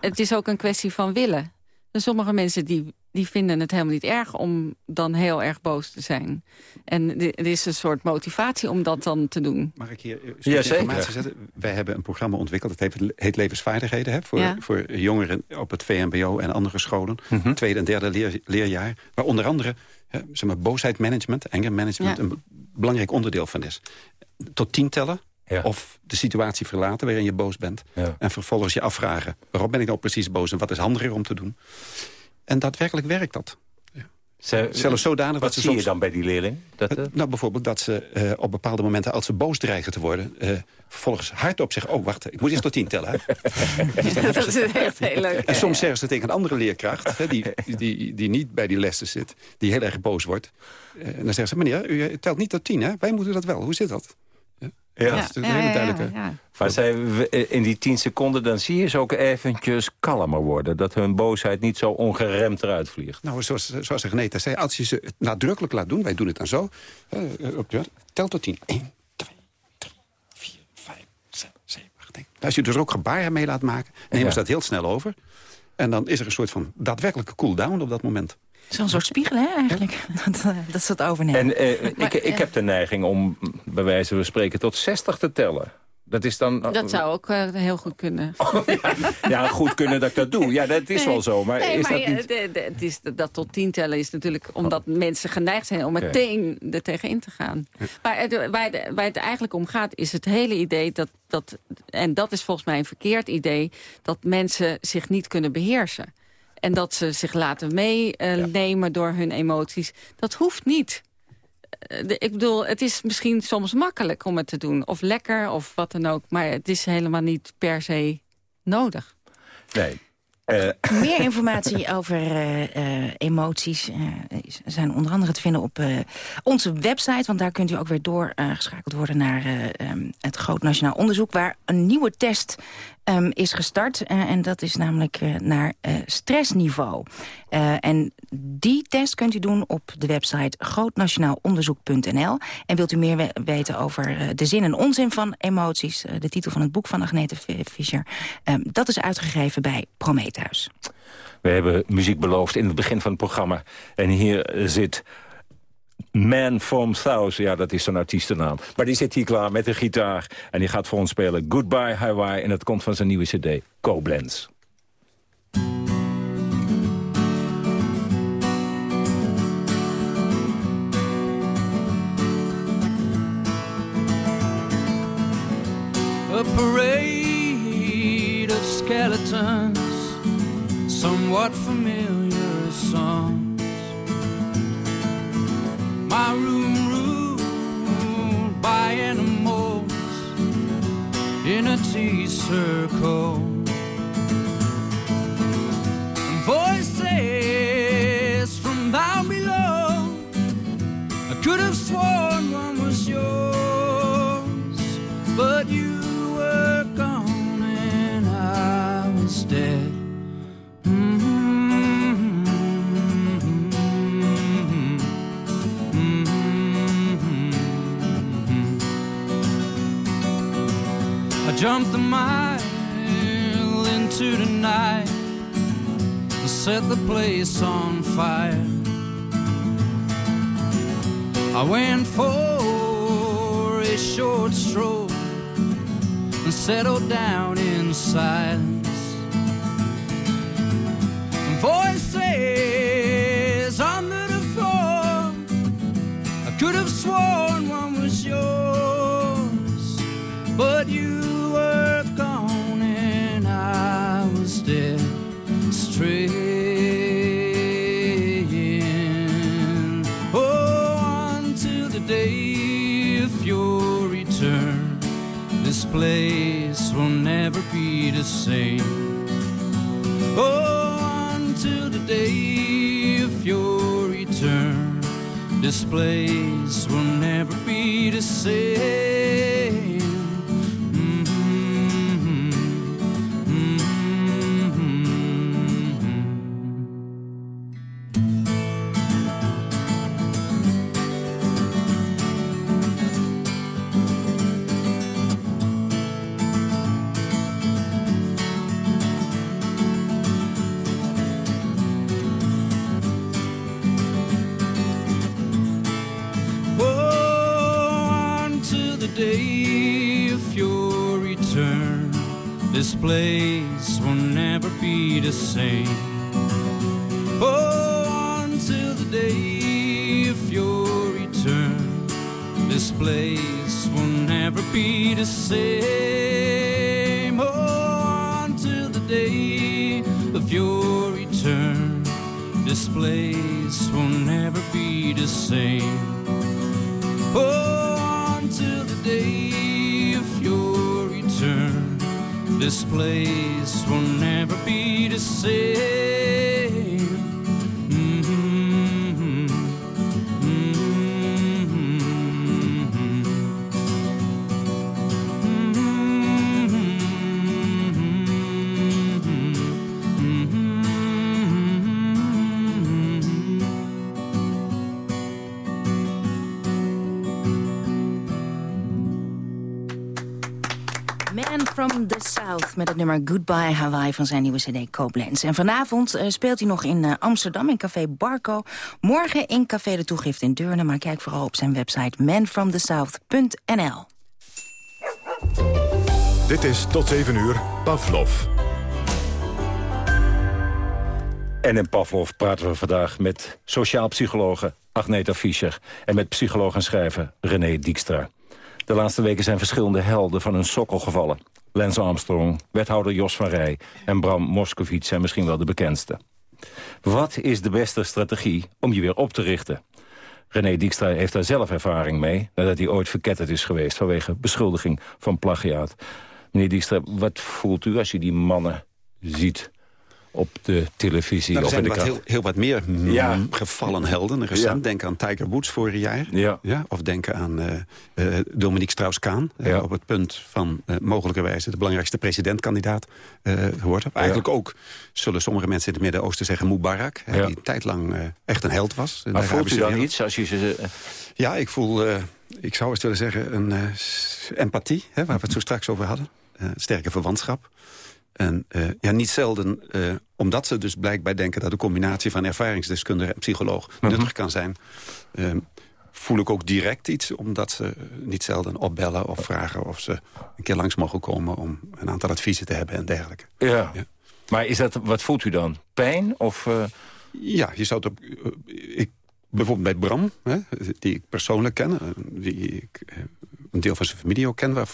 Het is ook een kwestie van willen. En sommige mensen die, die vinden het helemaal niet erg om dan heel erg boos te zijn. En er is een soort motivatie om dat dan te doen. Mag ik hier een Ja, informatie zetten? Wij hebben een programma ontwikkeld, dat heet, heet Levensvaardigheden... Hè, voor, Ja. voor jongeren op het VMBO en andere scholen. Mhm. Tweede en derde leer- leerjaar. Waar onder andere hè, zeg maar, boosheidmanagement, anger-management... Ja. een belangrijk onderdeel van is. Tot tien tellen, Ja. of de situatie verlaten waarin je boos bent. Ja. En vervolgens je afvragen, waarom ben ik nou precies boos... en wat is handiger om te doen? En daadwerkelijk werkt dat. Ja. Zelfs zodanig wat dat ze zie soms... je dan bij die leerling? Dat, Uh, nou, bijvoorbeeld dat ze uh, op bepaalde momenten, als ze boos dreigen te worden... Uh, vervolgens hardop zeggen, oh, wacht, ik moet eerst tot tien tellen. Hè? dat is echt heel leuk. En soms zeggen ze tegen een andere leerkracht, hè, die, die, die niet bij die lessen zit... die heel erg boos wordt. en dan zeggen ze, meneer, u telt niet tot tien, hè? Wij moeten dat wel. Hoe zit dat? Ja, dat is. Ja, ja, maar zij, in die tien seconden dan zie je ze ook eventjes kalmer worden. Dat hun boosheid niet zo ongeremd eruit vliegt. Nou, zoals, zoals Agneta zei, als je ze het nadrukkelijk laat doen... wij doen het dan zo, uh, op, tel tot tien. 1, 2, 3, 4, 5, 6, 7, 8, 9. Als je dus ook gebaren mee laat maken, nemen ze dat heel snel over. En dan is er een soort van daadwerkelijke cool-down op dat moment. Zo'n soort spiegel, hè, eigenlijk. Dat, uh, dat ze het overnemen. En uh, ik, ik heb de neiging om, bij wijze van spreken, tot 60 te tellen. Dat is dan... Dat zou ook uh, heel goed kunnen. Oh, ja. ja, goed kunnen dat ik dat doe. Ja, dat is nee. wel zo. Maar, nee, is maar dat niet... de, de, het is, dat tot tien tellen is natuurlijk omdat mensen geneigd zijn om meteen er tegenin te gaan. Maar het, waar, de, waar het eigenlijk om gaat is het hele idee dat, dat... En dat is volgens mij een verkeerd idee... dat mensen zich niet kunnen beheersen. En dat ze zich laten meenemen uh, ja. door hun emoties. Dat hoeft niet. Uh, de, ik bedoel, het is misschien soms makkelijk om het te doen. Of lekker, of wat dan ook. Maar het is helemaal niet per se nodig. Nee. Uh. Meer informatie over uh, emoties zijn onder andere te vinden op onze website. Want daar kunt u ook weer doorgeschakeld worden naar um, het Groot Nationaal Onderzoek... waar een nieuwe test um, is gestart. Uh, en dat is namelijk uh, naar uh, stressniveau. en die test kunt u doen op de website grootnationaalonderzoek.nl. En wilt u meer we weten over de zin en onzin van emoties... de titel van het boek van Agnete Fischer... Um, dat is uitgegeven bij Prometheus. We hebben muziek beloofd in het begin van het programma. En hier zit Man from South, ja, dat is zijn artiestennaam. Maar die zit hier klaar met een gitaar. En die gaat voor ons spelen Goodbye Hawaii. En dat komt van zijn nieuwe cd, Koblenz. A parade of skeletons Somewhat familiar songs my room ruled by animals in a tea circle. Jumped a mile into the night and set the place on fire. I went for a short stroll and settled down in silence. Voices under the floor, I could have sworn one was yours, but you place will never be the same. Oh, until the day of your return, this place will never be the same. Be met het nummer Goodbye Hawaii van zijn nieuwe cd Koblenz. En vanavond eh, speelt hij nog in eh, Amsterdam in Café Barco. Morgen in Café de Toegift in Deurne. Maar kijk vooral op zijn website manfromthesouth.nl. Dit is tot 7 uur Pavlov. En in Pavlov praten we vandaag met sociaal psychologe Agneta Fischer... en met psycholoog en schrijver René Dijkstra. De laatste weken zijn verschillende helden van hun sokkel gevallen. Lance Armstrong, wethouder Jos van Rij en Bram Moskowitz zijn misschien wel de bekendste. Wat is de beste strategie om je weer op te richten? René Dijkstra heeft daar zelf ervaring mee... nadat hij ooit verketterd is geweest vanwege beschuldiging van plagiaat. Meneer Dijkstra, wat voelt u als je die mannen ziet op de televisie Nou, er of in zijn de wat heel, heel wat meer Ja. gevallen helden. Recent, denk aan Tiger Woods vorig jaar. Ja. Of denk aan eh eh, Dominique Strauss-Kaan. eh, op het punt van eh, mogelijkerwijze de belangrijkste presidentkandidaat geworden. Eigenlijk ook, zullen sommige mensen in het Midden-Oosten zeggen, Mubarak. Die een tijd lang echt een held was. Maar voelt u dan wereld. iets als je ze... Ja, ik voel, ik zou eens willen zeggen, een empathie, hè, waar we het zo straks over hadden. Sterke verwantschap. En eh, ja, niet zelden, eh, omdat ze dus blijkbaar denken... dat de combinatie van ervaringsdeskundige en psycholoog nuttig kan zijn... eh, voel ik ook direct iets, omdat ze niet zelden opbellen of vragen... of ze een keer langs mogen komen om een aantal adviezen te hebben en dergelijke. Ja. Maar is dat, wat voelt u dan? Pijn? Of, Ja, je zou het op... ik, bijvoorbeeld bij Bram, hè, die ik persoonlijk ken... die ik een deel van zijn familie ook ken... waar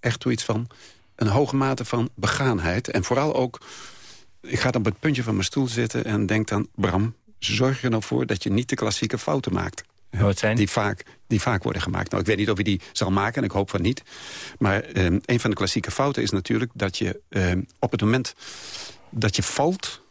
echt zoiets van een hoge mate van begaanheid. En vooral ook, ik ga dan op het puntje van mijn stoel zitten... en denk dan, Bram, zorg er nou voor dat je niet de klassieke fouten maakt. Wat zijn die? vaak, die vaak worden gemaakt. Nou, ik weet niet of je die zal maken en ik hoop van niet. Maar eh, een van de klassieke fouten is natuurlijk dat je eh, op het moment dat je valt...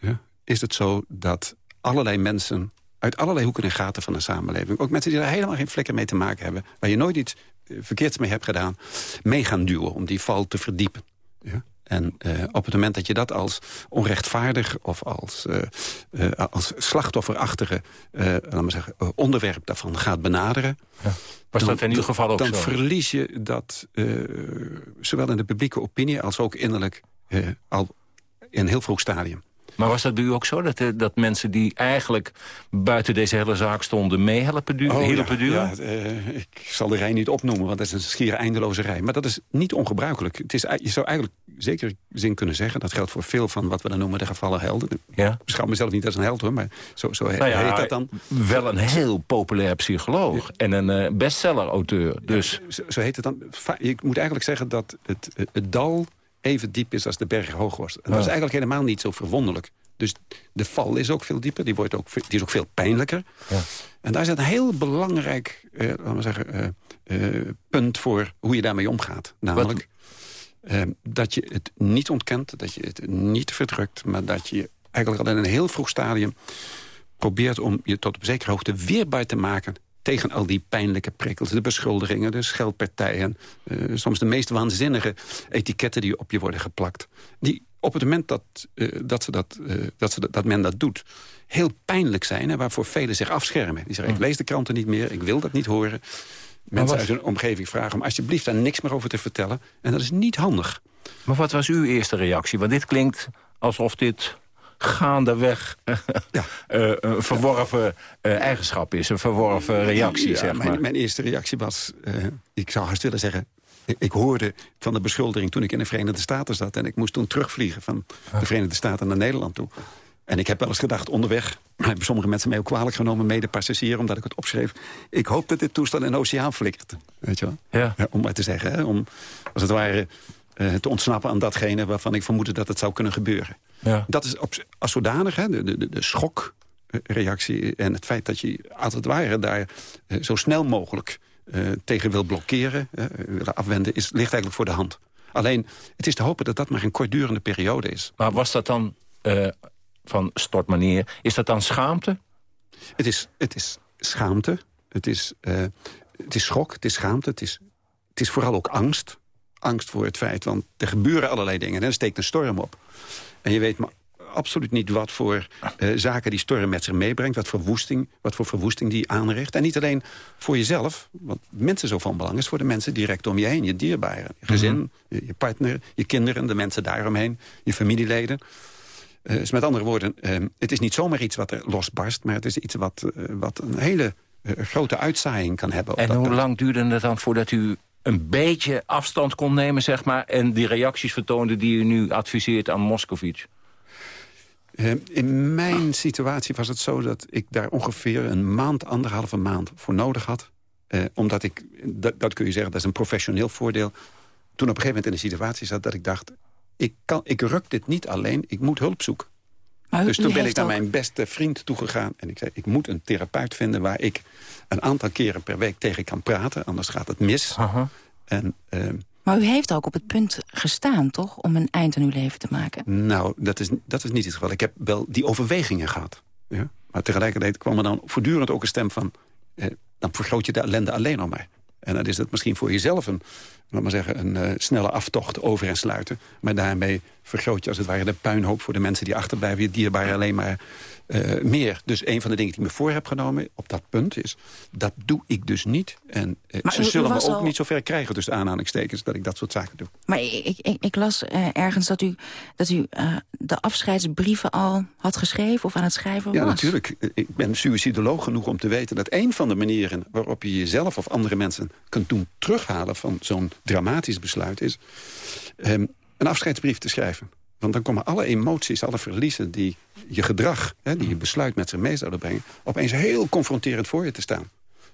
Ja, is het zo dat allerlei mensen uit allerlei hoeken en gaten van de samenleving... ook mensen die daar helemaal geen vlekken mee te maken hebben... waar je nooit iets verkeerds mee hebt gedaan... mee gaan duwen om die val te verdiepen. Ja? En eh, op het moment dat je dat als onrechtvaardig of als, eh, eh, als slachtofferachtige laten we zeggen, onderwerp daarvan gaat benaderen... Was dat in dan- geval ook Dan zo? verlies je dat zowel in de publieke opinie als ook innerlijk al in een heel vroeg stadium. Maar was dat bij u ook zo? Dat, eh, dat mensen die eigenlijk buiten deze hele zaak stonden... meehelpen Oh, hielpen ja, duwen? ja, eh, ik zal de rij niet opnoemen, want dat is een schier eindeloze rij. Maar dat is niet ongebruikelijk. Het is, je zou eigenlijk zeker zin kunnen zeggen... dat geldt voor veel van wat we dan noemen de gevallen helden. Ja. Ik beschouw mezelf niet als een held, hoor, maar zo, zo Nou ja, heet dat dan. Wel een heel populair psycholoog en een eh, bestseller-auteur. Dus Zo, zo heet het dan. Je moet eigenlijk zeggen dat het, het dal even diep is als de berg hoog was. En dat is Ja. eigenlijk helemaal niet zo verwonderlijk. Dus de val is ook veel dieper, die, wordt ook, die is ook veel pijnlijker. Ja. En daar zit een heel belangrijk eh, laten we zeggen, eh, eh, punt voor hoe je daarmee omgaat. Namelijk dat je het niet ontkent, dat je het niet verdrukt... maar dat je eigenlijk al in een heel vroeg stadium probeert om je tot op zekere hoogte weerbaar te maken tegen al die pijnlijke prikkels, de beschuldigingen, de scheldpartijen... eh, soms de meest waanzinnige etiketten die op je worden geplakt. Die op het moment dat, eh, dat, ze dat, eh, dat, ze dat, dat men dat doet, heel pijnlijk zijn... en waarvoor velen zich afschermen. Die zeggen, ik lees de kranten niet meer, ik wil dat niet horen. Mensen wat- uit hun omgeving vragen om alsjeblieft daar niks meer over te vertellen. En dat is niet handig. Maar wat was uw eerste reactie? Want dit klinkt alsof dit gaandeweg eh, een verworven eh, eigenschap is. Een verworven reactie, Ja, zeg maar. mijn, mijn eerste reactie was, eh, ik zou haast willen zeggen... ik- Ik hoorde van de beschuldiging toen ik in de Verenigde Staten zat... en ik moest toen terugvliegen van de Verenigde Staten naar Nederland toe. En ik heb wel eens gedacht onderweg... hebben sommige mensen mij ook kwalijk genomen, mede-passagier... omdat ik het opschreef. Ik hoop dat dit toestel in de oceaan flikkert. Weet je wel? Ja. om maar te zeggen, hè, om als het ware eh, te ontsnappen aan datgene... waarvan ik vermoedde dat het zou kunnen gebeuren. Ja. Dat is op, als zodanig, hè, de, de, de schok reactie. En het feit dat je als het ware daar eh, zo snel mogelijk eh, tegen wil blokkeren, uh, willen afwenden, is, ligt eigenlijk voor de hand. Alleen, het is te hopen dat dat maar een kortdurende periode is. Maar was dat dan uh, van stortmanier, is dat dan schaamte? Het is, het is schaamte, het is, het is schok, het is schaamte, het is, het is vooral ook angst. Angst voor het feit, want er gebeuren allerlei dingen en er steekt een storm op. En je weet maar absoluut niet wat voor uh, zaken die storm met zich meebrengt. Wat voor, woesting, wat voor verwoesting die aanricht. En niet alleen voor jezelf, want mensen zo van belang is... voor de mensen direct om je heen, je dierbaren. Je gezin, mm -hmm. je, partner, je kinderen, de mensen daaromheen. Je familieleden. Uh, dus met andere woorden, uh, het is niet zomaar iets wat er losbarst... maar het is iets wat, wat een hele grote uitzaaiing kan hebben. En hoe lang duurde het dan voordat u een beetje afstand kon nemen, zeg maar... en die reacties vertoonde die u nu adviseert aan Moscovici? Uh, in mijn situatie was het zo dat ik daar ongeveer een maand, anderhalve maand voor nodig had. Uh, omdat ik, dat, dat kun je zeggen, dat is een professioneel voordeel. Toen op een gegeven moment in de situatie zat dat ik dacht... ik, kan, ik ruk dit niet alleen, ik moet hulp zoeken. Maar dus toen ben ik naar ook... mijn beste vriend toegegaan. En ik zei, ik moet een therapeut vinden waar ik een aantal keren per week tegen kan praten. Anders gaat het mis. Aha. En, uh, maar u heeft ook op het punt gestaan, toch? Om een eind aan uw leven te maken. Nou, dat is, dat is niet het geval. Ik heb wel die overwegingen gehad. Ja? Maar tegelijkertijd kwam er dan voortdurend ook een stem van... Eh, dan vergroot je de ellende alleen nog maar. En dan is het misschien voor jezelf een, laat maar zeggen, een uh, snelle aftocht over en sluiten. Maar daarmee vergroot je als het ware de puinhoop voor de mensen die achterblijven. Je dierbare alleen maar uh, meer. Dus een van de dingen die ik me voor heb genomen op dat punt is... dat doe ik dus niet. En uh, ze u, zullen me ook al... niet zo ver krijgen, dus aanhalingstekens... dat ik dat soort zaken doe. Maar ik, ik, ik las ergens dat u, dat u de afscheidsbrieven al had geschreven... of aan het schrijven ja, was. Ja, natuurlijk. Ik ben suïcidoloog genoeg om te weten... dat een van de manieren waarop je jezelf of andere mensen kunt doen terughalen... van zo'n dramatisch besluit is... Um, een afscheidsbrief te schrijven. Want dan komen alle emoties, alle verliezen die je gedrag... Hè, die je besluit met zich mee zouden brengen... opeens heel confronterend voor je te staan.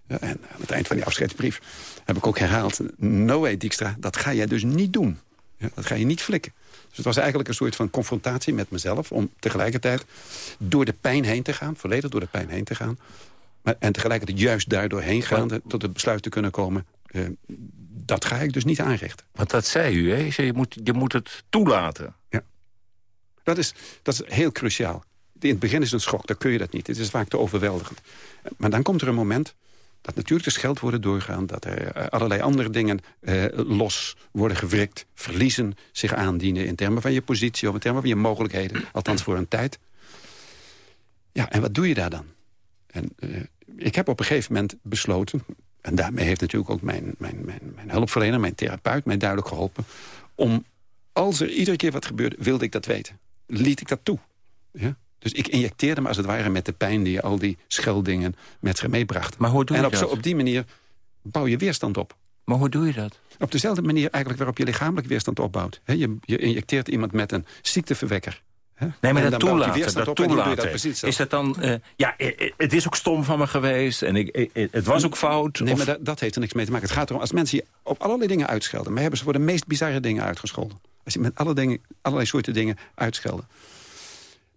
Ja, en aan het eind van die afscheidsbrief heb ik ook herhaald... no way, Dijkstra, dat ga jij dus niet doen. Ja, dat ga je niet flikken. Dus het was eigenlijk een soort van confrontatie met mezelf... om tegelijkertijd door de pijn heen te gaan, volledig door de pijn heen te gaan... Maar, en tegelijkertijd juist daardoor heen gaande tot het besluit te kunnen komen... Uh, dat ga ik dus niet aanrichten. Want dat zei u, hè? Je, moet, je moet het toelaten. Ja. Dat is, dat is heel cruciaal. In het begin is het een schok, dan kun je dat niet. Het is vaak te overweldigend. Maar dan komt er een moment dat natuurlijk de scheldwoorden doorgaan... dat er allerlei andere dingen eh, los worden gewrikt... verliezen zich aandienen in termen van je positie... of in termen van je mogelijkheden, althans voor een tijd. Ja, en wat doe je daar dan? En uh, ik heb op een gegeven moment besloten... en daarmee heeft natuurlijk ook mijn, mijn, mijn, mijn hulpverlener, mijn therapeut... mij duidelijk geholpen... om, als er iedere keer wat gebeurde, wilde ik dat weten. Liet ik dat toe. Ja? Dus ik injecteerde me als het ware met de pijn... die al die scheldingen met zich meebrachten. Maar hoe doe je en op, dat? Zo, op die manier bouw je weerstand op. Maar hoe doe je dat? Op dezelfde manier eigenlijk waarop je lichamelijk weerstand opbouwt. He, je, je injecteert iemand met een ziekteverwekker. Nee, maar dat toelaten, weerstand dat toelaten. dat precies zo. is dat dan... eh, ja, eh, het is ook stom van me geweest en ik, eh, het was ook fout. Nee, of- maar dat, dat heeft er niks mee te maken. Het gaat erom, als mensen je op allerlei dingen uitschelden... maar hebben ze voor de meest bizarre dingen uitgescholden. Als je met alle dingen, allerlei soorten dingen uitschelden...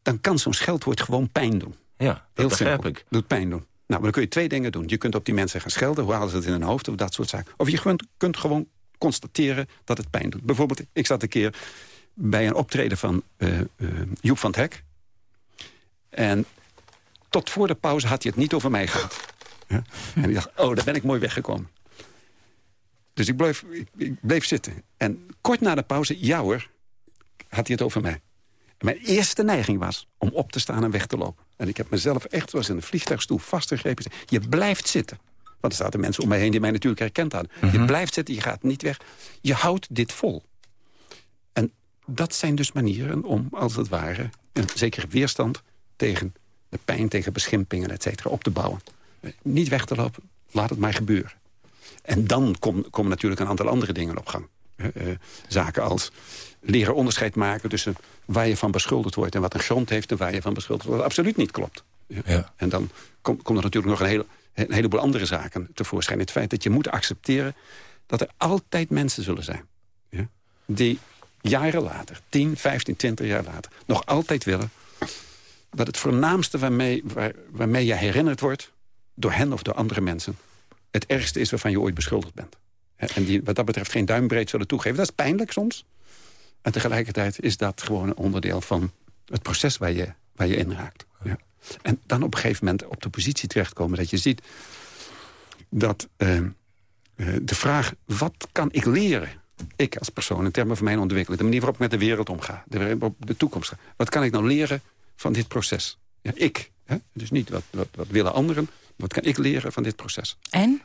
dan kan zo'n scheldwoord gewoon pijn doen. Ja, dat Heel begrijp simpel. ik. Doet pijn doen. Nou, maar dan kun je twee dingen doen. Je kunt op die mensen gaan schelden, hoe halen ze het in hun hoofd... of dat soort zaken. Of je kunt, kunt gewoon constateren dat het pijn doet. Bijvoorbeeld, ik zat een keer bij een optreden van eh, eh, Joep van het Hek. En tot voor de pauze had hij het niet over mij gehad. Ja? En ik dacht, oh, daar ben ik mooi weggekomen. Dus ik bleef, ik, ik bleef zitten. En kort na de pauze, ja hoor, had hij het over mij. En mijn eerste neiging was om op te staan en weg te lopen. En ik heb mezelf echt zoals in een vliegtuigstoel vastgegrepen. Je blijft zitten. Want er zaten mensen om mij heen die mij natuurlijk herkend hadden. Je blijft zitten, je gaat niet weg. Je houdt dit vol. Dat zijn dus manieren om, als het ware... een zekere weerstand tegen de pijn, tegen beschimpingen, et cetera, op te bouwen. Niet weg te lopen, laat het maar gebeuren. En dan kom- komen natuurlijk een aantal andere dingen op gang. Eh, eh, zaken als leren onderscheid maken tussen waar je van beschuldigd wordt... en wat een grond heeft en waar je van beschuldigd wordt. Wat absoluut niet klopt. Ja. En dan komt er natuurlijk nog een, hele, een heleboel andere zaken tevoorschijn. Het feit dat je moet accepteren dat er altijd mensen zullen zijn... Ja, die jaren later, 10, 15, 20 jaar later... nog altijd willen dat het voornaamste waarmee, waar, waarmee je herinnerd wordt... door hen of door andere mensen... het ergste is waarvan je ooit beschuldigd bent. En die wat dat betreft geen duimbreed zullen toegeven. Dat is pijnlijk soms. En tegelijkertijd is dat gewoon een onderdeel van het proces waar je, waar je in raakt. Ja. En dan op een gegeven moment op de positie terechtkomen... dat je ziet dat uh, de vraag, wat kan ik leren? Ik als persoon, in termen van mijn ontwikkeling... de manier waarop ik met de wereld omga, de, op de toekomst ga. Wat kan ik nou leren van dit proces? Ja, ik. Hè? Dus niet wat, wat, wat willen anderen. Wat kan ik leren van dit proces? En?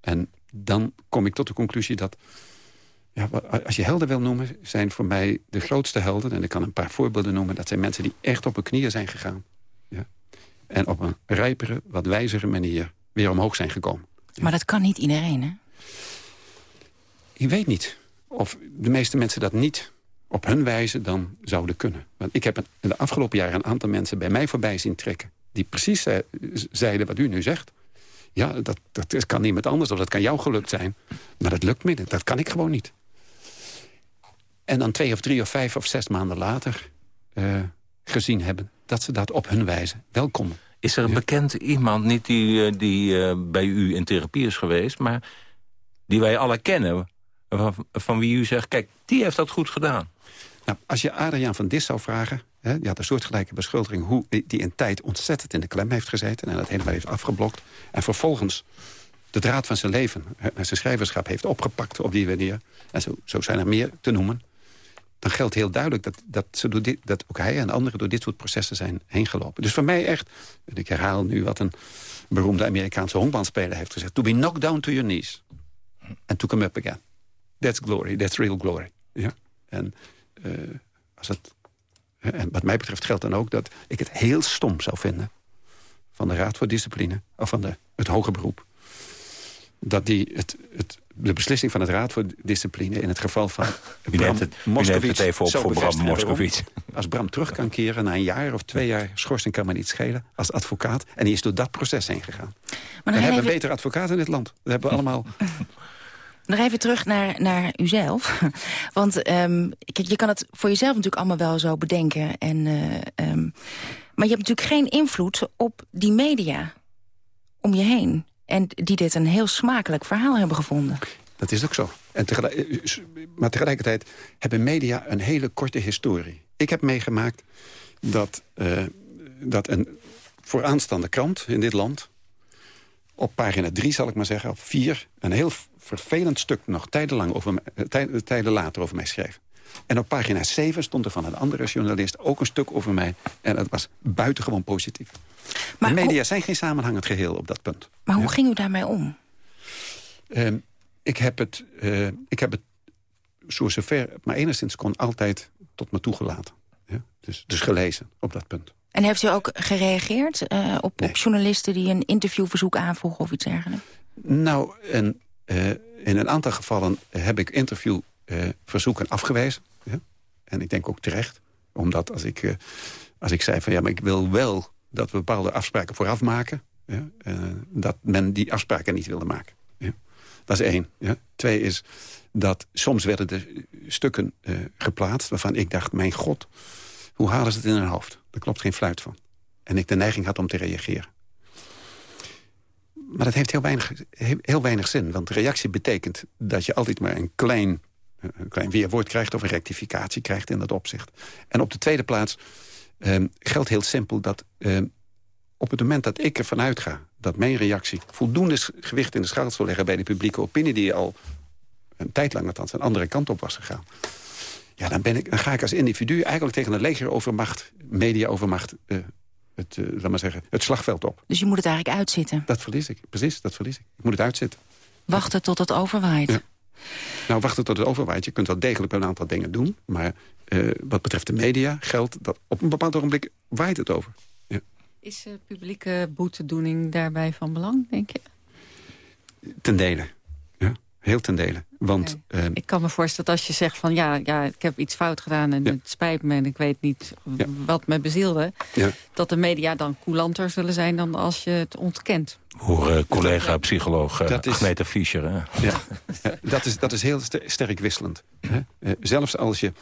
En dan kom ik tot de conclusie dat... Ja, als je helden wil noemen, zijn voor mij de grootste helden... en ik kan een paar voorbeelden noemen... dat zijn mensen die echt op hun knieën zijn gegaan. Ja? En op een rijpere, wat wijzere manier weer omhoog zijn gekomen. Maar dat kan niet iedereen, hè? Ik weet niet of de meeste mensen dat niet op hun wijze dan zouden kunnen. Want ik heb in de afgelopen jaren een aantal mensen bij mij voorbij zien trekken... die precies zeiden wat u nu zegt. Ja, dat, dat kan niemand anders of dat kan jou gelukt zijn. Maar dat lukt me Dat kan ik gewoon niet. En dan twee of drie of vijf of zes maanden later uh, gezien hebben... dat ze dat op hun wijze wel konden. Is er een bekend iemand, niet die, eh, die uh, bij u in therapie is geweest... maar die wij alle kennen, van, wie u zegt... kijk, die heeft dat goed gedaan? Nou, als je Adriaan van Dis zou vragen... Hè, die had een soortgelijke beschuldiging... hoe die in tijd ontzettend in de klem heeft gezeten... en dat helemaal heeft afgeblokt. En vervolgens de draad van zijn leven, zijn schrijverschap heeft opgepakt op die manier. En zo, zo zijn er meer te noemen. Dan geldt heel duidelijk dat, dat, door dit, dat ook hij en anderen door dit soort processen zijn heen gelopen. Dus voor mij echt, ik herhaal nu wat een beroemde Amerikaanse honkbalspeler heeft gezegd... to be knocked down to your knees and to come up again. That's glory, that's real glory. Ja? En, uh, als het, en wat mij betreft geldt dan ook dat ik het heel stom zou vinden... van de Raad voor Discipline, of van de, het hoger beroep... dat die het, het, de beslissing van het Raad voor Discipline... in het geval van u Bram het, het even op voor Bram Moskowitz. Als Bram terug kan keren na een jaar of twee jaar... schorsing kan maar niet schelen als advocaat. En die is door dat proces heen gegaan. Maar we hebben even... betere advocaten in dit land. Dat hebben we allemaal... Nog even terug naar, naar uzelf. Want um, kijk, je kan het voor jezelf natuurlijk allemaal wel zo bedenken. En, uh, um, maar je hebt natuurlijk geen invloed op die media om je heen. En die dit een heel smakelijk verhaal hebben gevonden. Dat is ook zo. En tegelijk, maar tegelijkertijd hebben media een hele korte historie. Ik heb meegemaakt dat, uh, dat een vooraanstaande krant in dit land... op pagina drie, zal ik maar zeggen, op vier... een heel vervelend stuk nog tijdenlang over, tijden, tijden later over mij schreef. En op pagina 7 stond er van een andere journalist ook een stuk over mij. En dat was buitengewoon positief. Maar de media zijn geen samenhangend geheel op dat punt. Maar hoe ging u daarmee om? Uh, ik, heb het, uh, ik heb het, zo zover maar enigszins kon, altijd tot me toegelaten. Ja? Dus, dus gelezen op dat punt. En heeft u ook gereageerd uh, op, nee. op, journalisten die een interviewverzoek aanvroegen of iets dergelijks? Nou, en uh, in een aantal gevallen heb ik interviewverzoeken uh, afgewezen. En ik denk ook terecht. Omdat als ik, uh, als ik zei van ja, maar ik wil wel dat we bepaalde afspraken vooraf maken... Dat men die afspraken niet wilde maken. Ja? Dat is één. Twee is dat soms werden er stukken geplaatst... waarvan ik dacht, mijn god, hoe halen ze het in hun hoofd? Daar klopt geen fluit van. En ik de neiging had om te reageren. Maar dat heeft heel weinig, heel weinig zin. Want reactie betekent dat je altijd maar een klein, een klein weerwoord krijgt... of een rectificatie krijgt in dat opzicht. En op de tweede plaats um, geldt heel simpel dat... Um, op het moment dat ik ervan uitga dat mijn reactie... voldoende gewicht in de schaal zal leggen bij de publieke opinie... die al een tijd lang althans een andere kant op was gegaan... Ja, dan, ben ik, dan ga ik als individu eigenlijk tegen een legerovermacht, mediaovermacht... Uh, het, uh, laat maar zeggen, het slagveld op. Dus je moet het eigenlijk uitzitten? Dat verlies ik, precies, dat verlies ik. Ik moet het uitzitten. Wachten tot het overwaait? Ja. Nou, wachten tot het overwaait. Je kunt wel degelijk een aantal dingen doen. Maar uh, wat betreft de media geldt dat op een bepaald ogenblik waait het over. Ja. Is uh, publieke boetedoening daarbij van belang, denk je? Ten dele. Heel ten dele. Want, okay. uh, ik kan me voorstellen dat als je zegt van ja, ja ik heb iets fout gedaan en ja. het spijt me en ik weet niet ja. wat me bezielde. Ja. Dat de media dan coulanter zullen zijn dan als je het ontkent. Hoor uh, collega-psycholoog uh, Agneta Fischer. Hè? Ja. dat, is, dat is heel sterk wisselend. Hè? zelfs als je,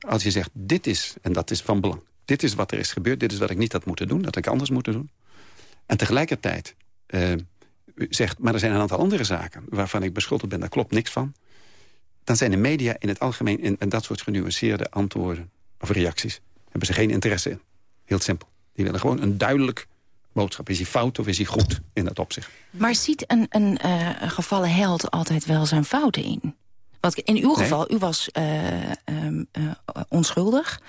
als je zegt dit is, en dat is van belang. dit is wat er is gebeurd, dit is wat ik niet had moeten doen... dat ik anders moeten doen. En tegelijkertijd uh, zegt, maar er zijn een aantal andere zaken... waarvan ik beschuldigd ben, daar klopt niks van... dan zijn de media in het algemeen in, dat soort genuanceerde antwoorden... of reacties, hebben ze geen interesse in. Heel simpel. Die willen gewoon een duidelijk boodschap. Is hij fout of is hij goed in dat opzicht? Maar ziet een, een uh, gevallen held altijd wel zijn fouten in? Want in uw geval, u was uh, um, uh, onschuldig.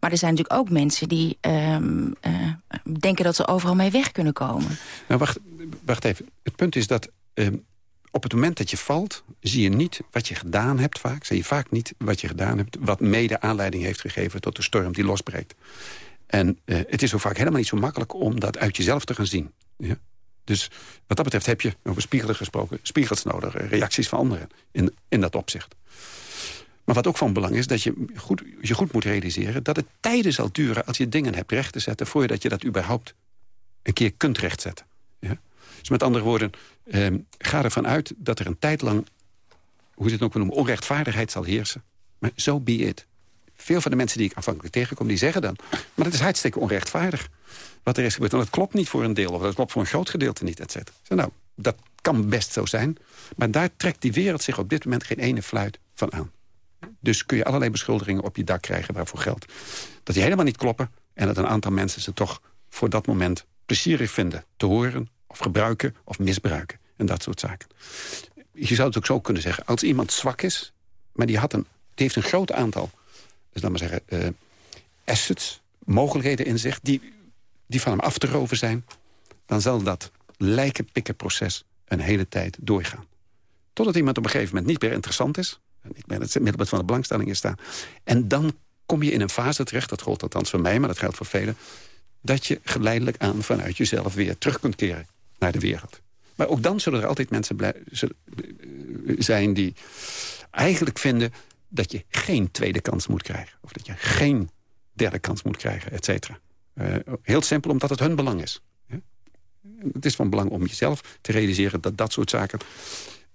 Maar er zijn natuurlijk ook mensen die um, denken dat ze overal mee weg kunnen komen. Nou, wacht, wacht even. Het punt is dat um, op het moment dat je valt... zie je niet wat je gedaan hebt vaak. Zie je vaak niet wat je gedaan hebt... wat mede aanleiding heeft gegeven tot de storm die losbreekt. En het is zo vaak helemaal niet zo makkelijk om dat uit jezelf te gaan zien. Ja? Dus wat dat betreft heb je, over spiegelen gesproken... spiegels nodig, reacties van anderen in, in dat opzicht. Maar wat ook van belang is, dat je goed, je goed moet realiseren... dat het tijden zal duren als je dingen hebt recht te zetten... voordat je dat überhaupt een keer kunt rechtzetten. Ja? Dus met andere woorden, eh, ga ervan uit dat er een tijd lang... hoe je het ook wil noemen, onrechtvaardigheid zal heersen. Maar zo so be it. Veel van de mensen die ik aanvankelijk tegenkom, die zeggen dan... maar dat is hartstikke onrechtvaardig wat er is gebeurd. En dat klopt niet voor een deel, of dat klopt voor een groot gedeelte niet, et cetera. Nou, dat kan best zo zijn. Maar daar trekt die wereld zich op dit moment geen ene fluit van aan. Dus kun je allerlei beschuldigingen op je dak krijgen waarvoor geldt. Dat die helemaal niet kloppen en dat een aantal mensen ze toch voor dat moment plezierig vinden te horen of gebruiken of misbruiken. En dat soort zaken. Je zou het ook zo kunnen zeggen, als iemand zwak is, maar die, had een, die heeft een groot aantal, dus laat maar zeggen, uh, assets, mogelijkheden in zich, die, die van hem af te roven zijn, dan zal dat lijkenpikkenproces een hele tijd doorgaan. Totdat iemand op een gegeven moment niet meer interessant is, niet meer het middelpunt van de belangstelling is staan. En dan kom je in een fase terecht, dat geldt althans voor mij, maar dat geldt voor velen, dat je geleidelijk aan vanuit jezelf weer terug kunt keren naar de wereld. Maar ook dan zullen er altijd mensen zijn die eigenlijk vinden dat je geen tweede kans moet krijgen. Of dat je geen derde kans moet krijgen, et cetera. Uh, heel simpel, omdat het hun belang is. Het is van belang om jezelf te realiseren dat dat soort zaken...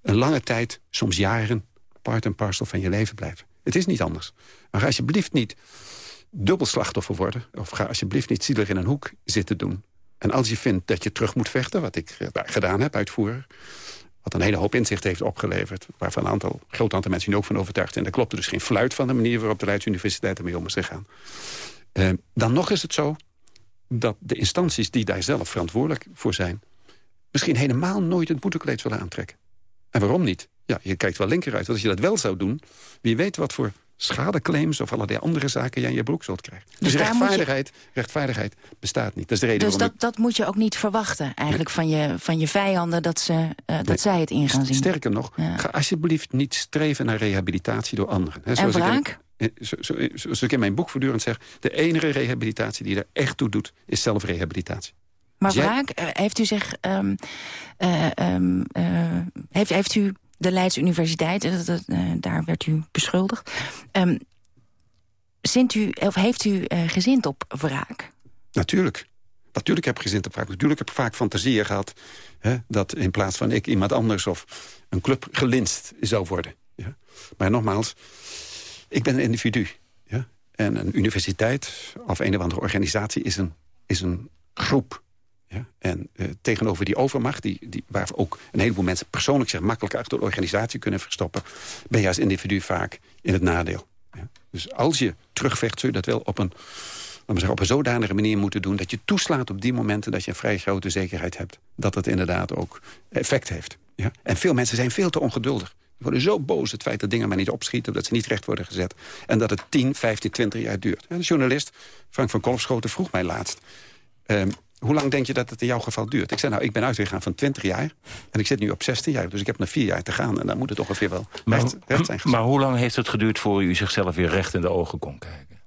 een lange tijd, soms jaren, part en parcel van je leven blijven. Het is niet anders. Maar ga alsjeblieft niet dubbel slachtoffer worden... of ga alsjeblieft niet zielig in een hoek zitten doen. En als je vindt dat je terug moet vechten, wat ik gedaan heb, uitvoerig... wat een hele hoop inzicht heeft opgeleverd... waarvan een aantal, groot aantal mensen nu ook van overtuigd zijn... er klopt er dus geen fluit van de manier waarop de Leids Universiteit ermee om is gegaan. Uh, dan nog is het zo dat de instanties die daar zelf verantwoordelijk voor zijn... misschien helemaal nooit het boetekleed zullen aantrekken. En waarom niet? Ja, je kijkt wel linkeruit. Want als je dat wel zou doen, wie weet wat voor schadeclaims of allerlei andere zaken jij in je broek zult krijgen. Dus, dus rechtvaardigheid, je... rechtvaardigheid bestaat niet. Dat is de reden dus dat, ik... dat moet je ook niet verwachten eigenlijk van, je, van je vijanden... dat, ze, uh, dat nee. zij het in gaan zien. Sterker nog, ja. ga alsjeblieft niet streven naar rehabilitatie door anderen. He, en wraak? Ik, zoals ik in mijn boek voortdurend zeg... de enige rehabilitatie die er echt toe doet, is zelfrehabilitatie. Maar wraak, jij... heeft u zich... Um, uh, um, uh, heeft, heeft u de Leids Universiteit, uh, daar werd u beschuldigd. Um, zint u, of heeft u gezind op wraak? Natuurlijk. Natuurlijk heb ik gezind op wraak. Natuurlijk heb ik vaak fantasieën gehad... Hè, dat in plaats van ik iemand anders of een club gelinst zou worden. Ja? Maar nogmaals, ik ben een individu. Ja? En een universiteit of een of andere organisatie is een, is een groep ja? En uh, tegenover die overmacht, die, die, waar ook een heleboel mensen persoonlijk zich makkelijk achter de organisatie kunnen verstoppen, ben je als individu vaak in het nadeel. Ja? Dus als je terugvecht, zul dat wel op een, zeggen, op een zodanige manier moeten doen, dat je toeslaat op die momenten dat je een vrij grote zekerheid hebt dat het inderdaad ook effect heeft. Ja? En veel mensen zijn veel te ongeduldig. Worden zo boos het feit dat dingen maar niet opschieten... dat ze niet recht worden gezet. En dat het 10, 15, 20 jaar duurt. de journalist Frank van Kolfschoten vroeg mij laatst... Um, hoe lang denk je dat het in jouw geval duurt? Ik zei, nou, ik ben uitgegaan van 20 jaar. En ik zit nu op 16 jaar, dus ik heb nog vier jaar te gaan. En dan moet het ongeveer wel maar, recht, recht zijn Maar hoe lang heeft het geduurd voor u zichzelf weer recht in de ogen kon kijken?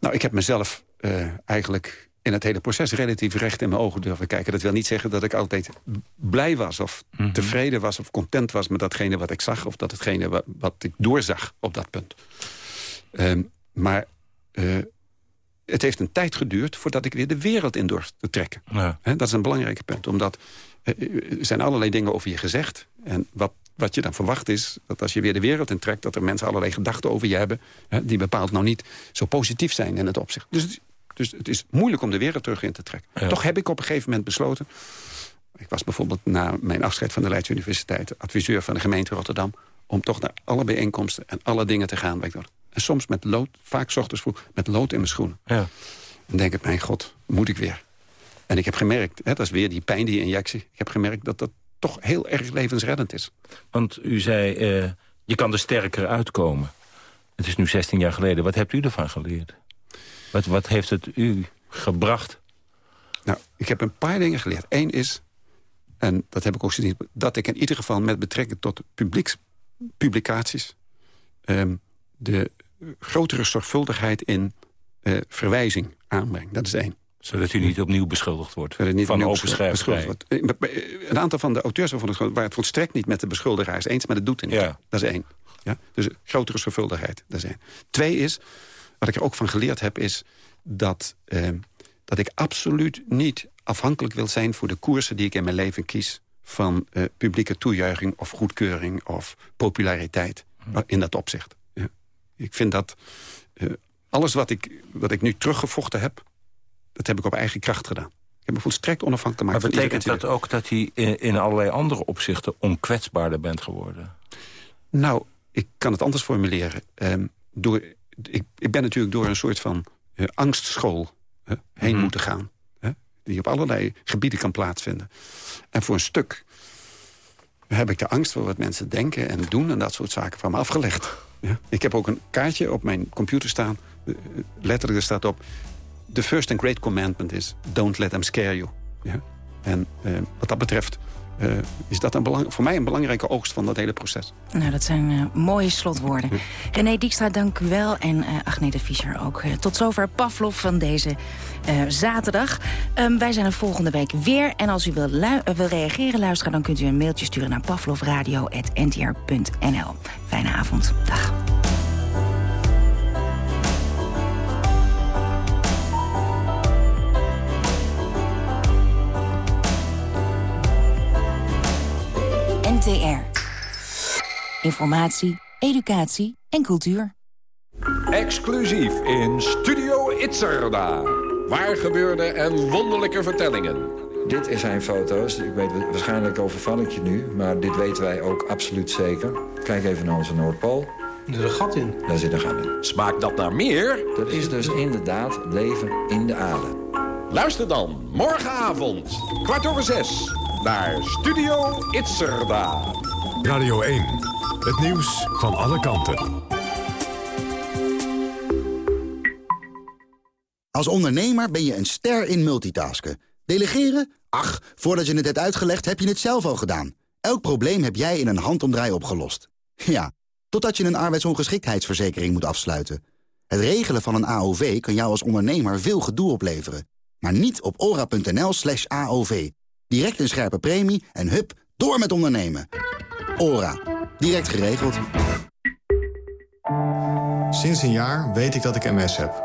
Nou, ik heb mezelf uh, eigenlijk in het hele proces relatief recht in mijn ogen durven kijken. Dat wil niet zeggen dat ik altijd blij was of mm -hmm. tevreden was... of content was met datgene wat ik zag... of dat hetgene wat, wat ik doorzag op dat punt. Um, maar... Uh, het heeft een tijd geduurd voordat ik weer de wereld in durf te trekken. Ja. He, dat is een belangrijk punt. Omdat er zijn allerlei dingen over je gezegd. En wat wat je dan verwacht is dat als je weer de wereld intrekt... dat er mensen allerlei gedachten over je hebben... Die bepaald nou niet zo positief zijn in het opzicht. Dus dus het is moeilijk om de wereld terug in te trekken. Toch heb ik op een gegeven moment besloten... ik was bijvoorbeeld na mijn afscheid van de Leidse Universiteit... adviseur van de gemeente Rotterdam... om toch naar alle bijeenkomsten en alle dingen te gaan. En soms met lood, vaak ochtends vroeg, met lood in mijn schoenen. Ja. En denk ik, mijn god, moet ik weer. En ik heb gemerkt, hè, dat is weer die pijn, die injectie... ik heb gemerkt dat dat toch heel erg levensreddend is. Want u zei, uh, je kan er sterker uitkomen. Het is nu 16 jaar geleden. Wat hebt u ervan geleerd? Wat, wat heeft het u gebracht? Nou, ik heb een paar dingen geleerd. Eén is, en dat heb ik ook gezien... dat ik in ieder geval met betrekking tot publieks, publicaties... Um, de grotere zorgvuldigheid in uh, verwijzing aanbreng. Dat is één zodat u niet opnieuw beschuldigd wordt niet van overschrijving. wordt. Eh, een aantal van de auteurs waarvan het, waar het volstrekt niet met de beschuldigaars eens... maar dat doet er niet. Ja. Dat is één. Ja? Dus grotere zorgvuldigheid, dat is één. Twee is, wat ik er ook van geleerd heb, is dat, eh, dat ik absoluut niet afhankelijk wil zijn... voor de koersen die ik in mijn leven kies... van eh, publieke toejuiching of goedkeuring of populariteit hm. in dat opzicht. Ja. Ik vind dat eh, alles wat ik, wat ik nu teruggevochten heb dat heb ik op eigen kracht gedaan. Ik heb me volstrekt onafhankelijk gemaakt. Maar betekent dat ook dat hij in, in allerlei andere opzichten onkwetsbaarder bent geworden? Nou, ik kan het anders formuleren. Um, door, ik, ik, ben natuurlijk door een soort van uh, angstschool heen mhm. moeten gaan. Die op allerlei gebieden kan plaatsvinden. En voor een stuk heb ik de angst voor wat mensen denken en doen... en dat soort zaken van me afgelegd. Ja? Ik heb ook een kaartje op mijn computer staan. Eh, letterlijk er staat op the first and great commandment is... don't let them scare you. Ja? En uh, wat dat betreft uh, is dat een belang, voor mij een belangrijke oogst van dat hele proces. Nou, dat zijn uh, mooie slotwoorden. Ja. René Dijkstra, dank u wel. En Agnete Fischer ook. tot zover Pavlov van deze zaterdag. Um, wij zijn er volgende week weer. En als u wil, wil reageren, luisteren... dan kunt u een mailtje sturen naar pavlovradio.ntr.nl. Fijne avond. Dag. NTR. Informatie, educatie en cultuur. Exclusief in Studio Itzerda. Waar gebeurde en wonderlijke vertellingen. Dit zijn foto's. Ik weet waarschijnlijk overval ik je nu, maar dit weten wij ook absoluut zeker. Kijk even naar onze Noordpool. Er zit een gat in. Daar zit een gat in. Smaakt dat naar meer? Dat is dus inderdaad leven in de aarde. Luister dan morgenavond, kwart over zes, naar Studio Itzerda. Radio 1, het nieuws van alle kanten. Als ondernemer ben je een ster in multitasken. Delegeren? Ach, voordat je het hebt uitgelegd heb je het zelf al gedaan. Elk probleem heb jij in een handomdraai opgelost. Ja, totdat je een arbeidsongeschiktheidsverzekering moet afsluiten. Het regelen van een AOV kan jou als ondernemer veel gedoe opleveren. Maar niet op ora.nl slash AOV. Direct een scherpe premie en hup, door met ondernemen. Ora. Direct geregeld. Sinds een jaar weet ik dat ik MS heb.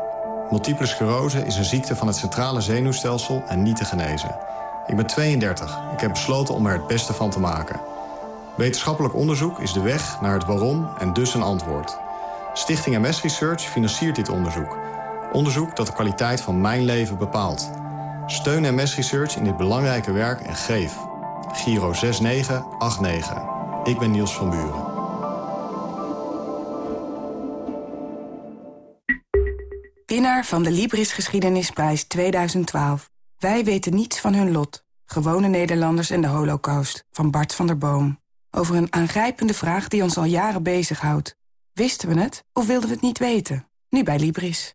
Multiple sclerose is een ziekte van het centrale zenuwstelsel en niet te genezen. Ik ben 32. Ik heb besloten om er het beste van te maken. Wetenschappelijk onderzoek is de weg naar het waarom en dus een antwoord. Stichting MS Research financiert dit onderzoek. Onderzoek dat de kwaliteit van mijn leven bepaalt. Steun MS Research in dit belangrijke werk en geef. Giro 6989. Ik ben Niels van Buren. Winnaar van de Libris Geschiedenisprijs 2012. Wij weten niets van hun lot. Gewone Nederlanders en de holocaust. Van Bart van der Boom. Over een aangrijpende vraag die ons al jaren bezighoudt. Wisten we het of wilden we het niet weten? Nu bij Libris.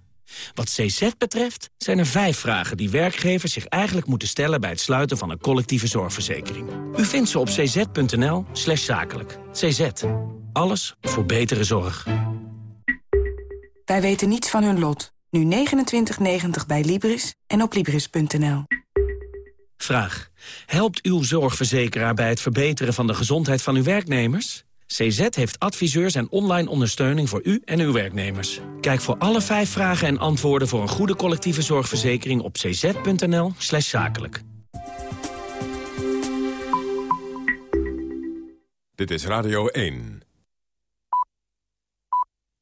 Wat CZ betreft zijn er vijf vragen die werkgevers zich eigenlijk moeten stellen... bij het sluiten van een collectieve zorgverzekering. U vindt ze op cz.nl slash zakelijk. CZ. Alles voor betere zorg. Wij weten niets van hun lot. Nu 29,90 bij Libris en op Libris.nl. Vraag. Helpt uw zorgverzekeraar bij het verbeteren van de gezondheid van uw werknemers? CZ heeft adviseurs en online ondersteuning voor u en uw werknemers. Kijk voor alle vijf vragen en antwoorden voor een goede collectieve zorgverzekering op cz.nl slash zakelijk. Dit is Radio 1.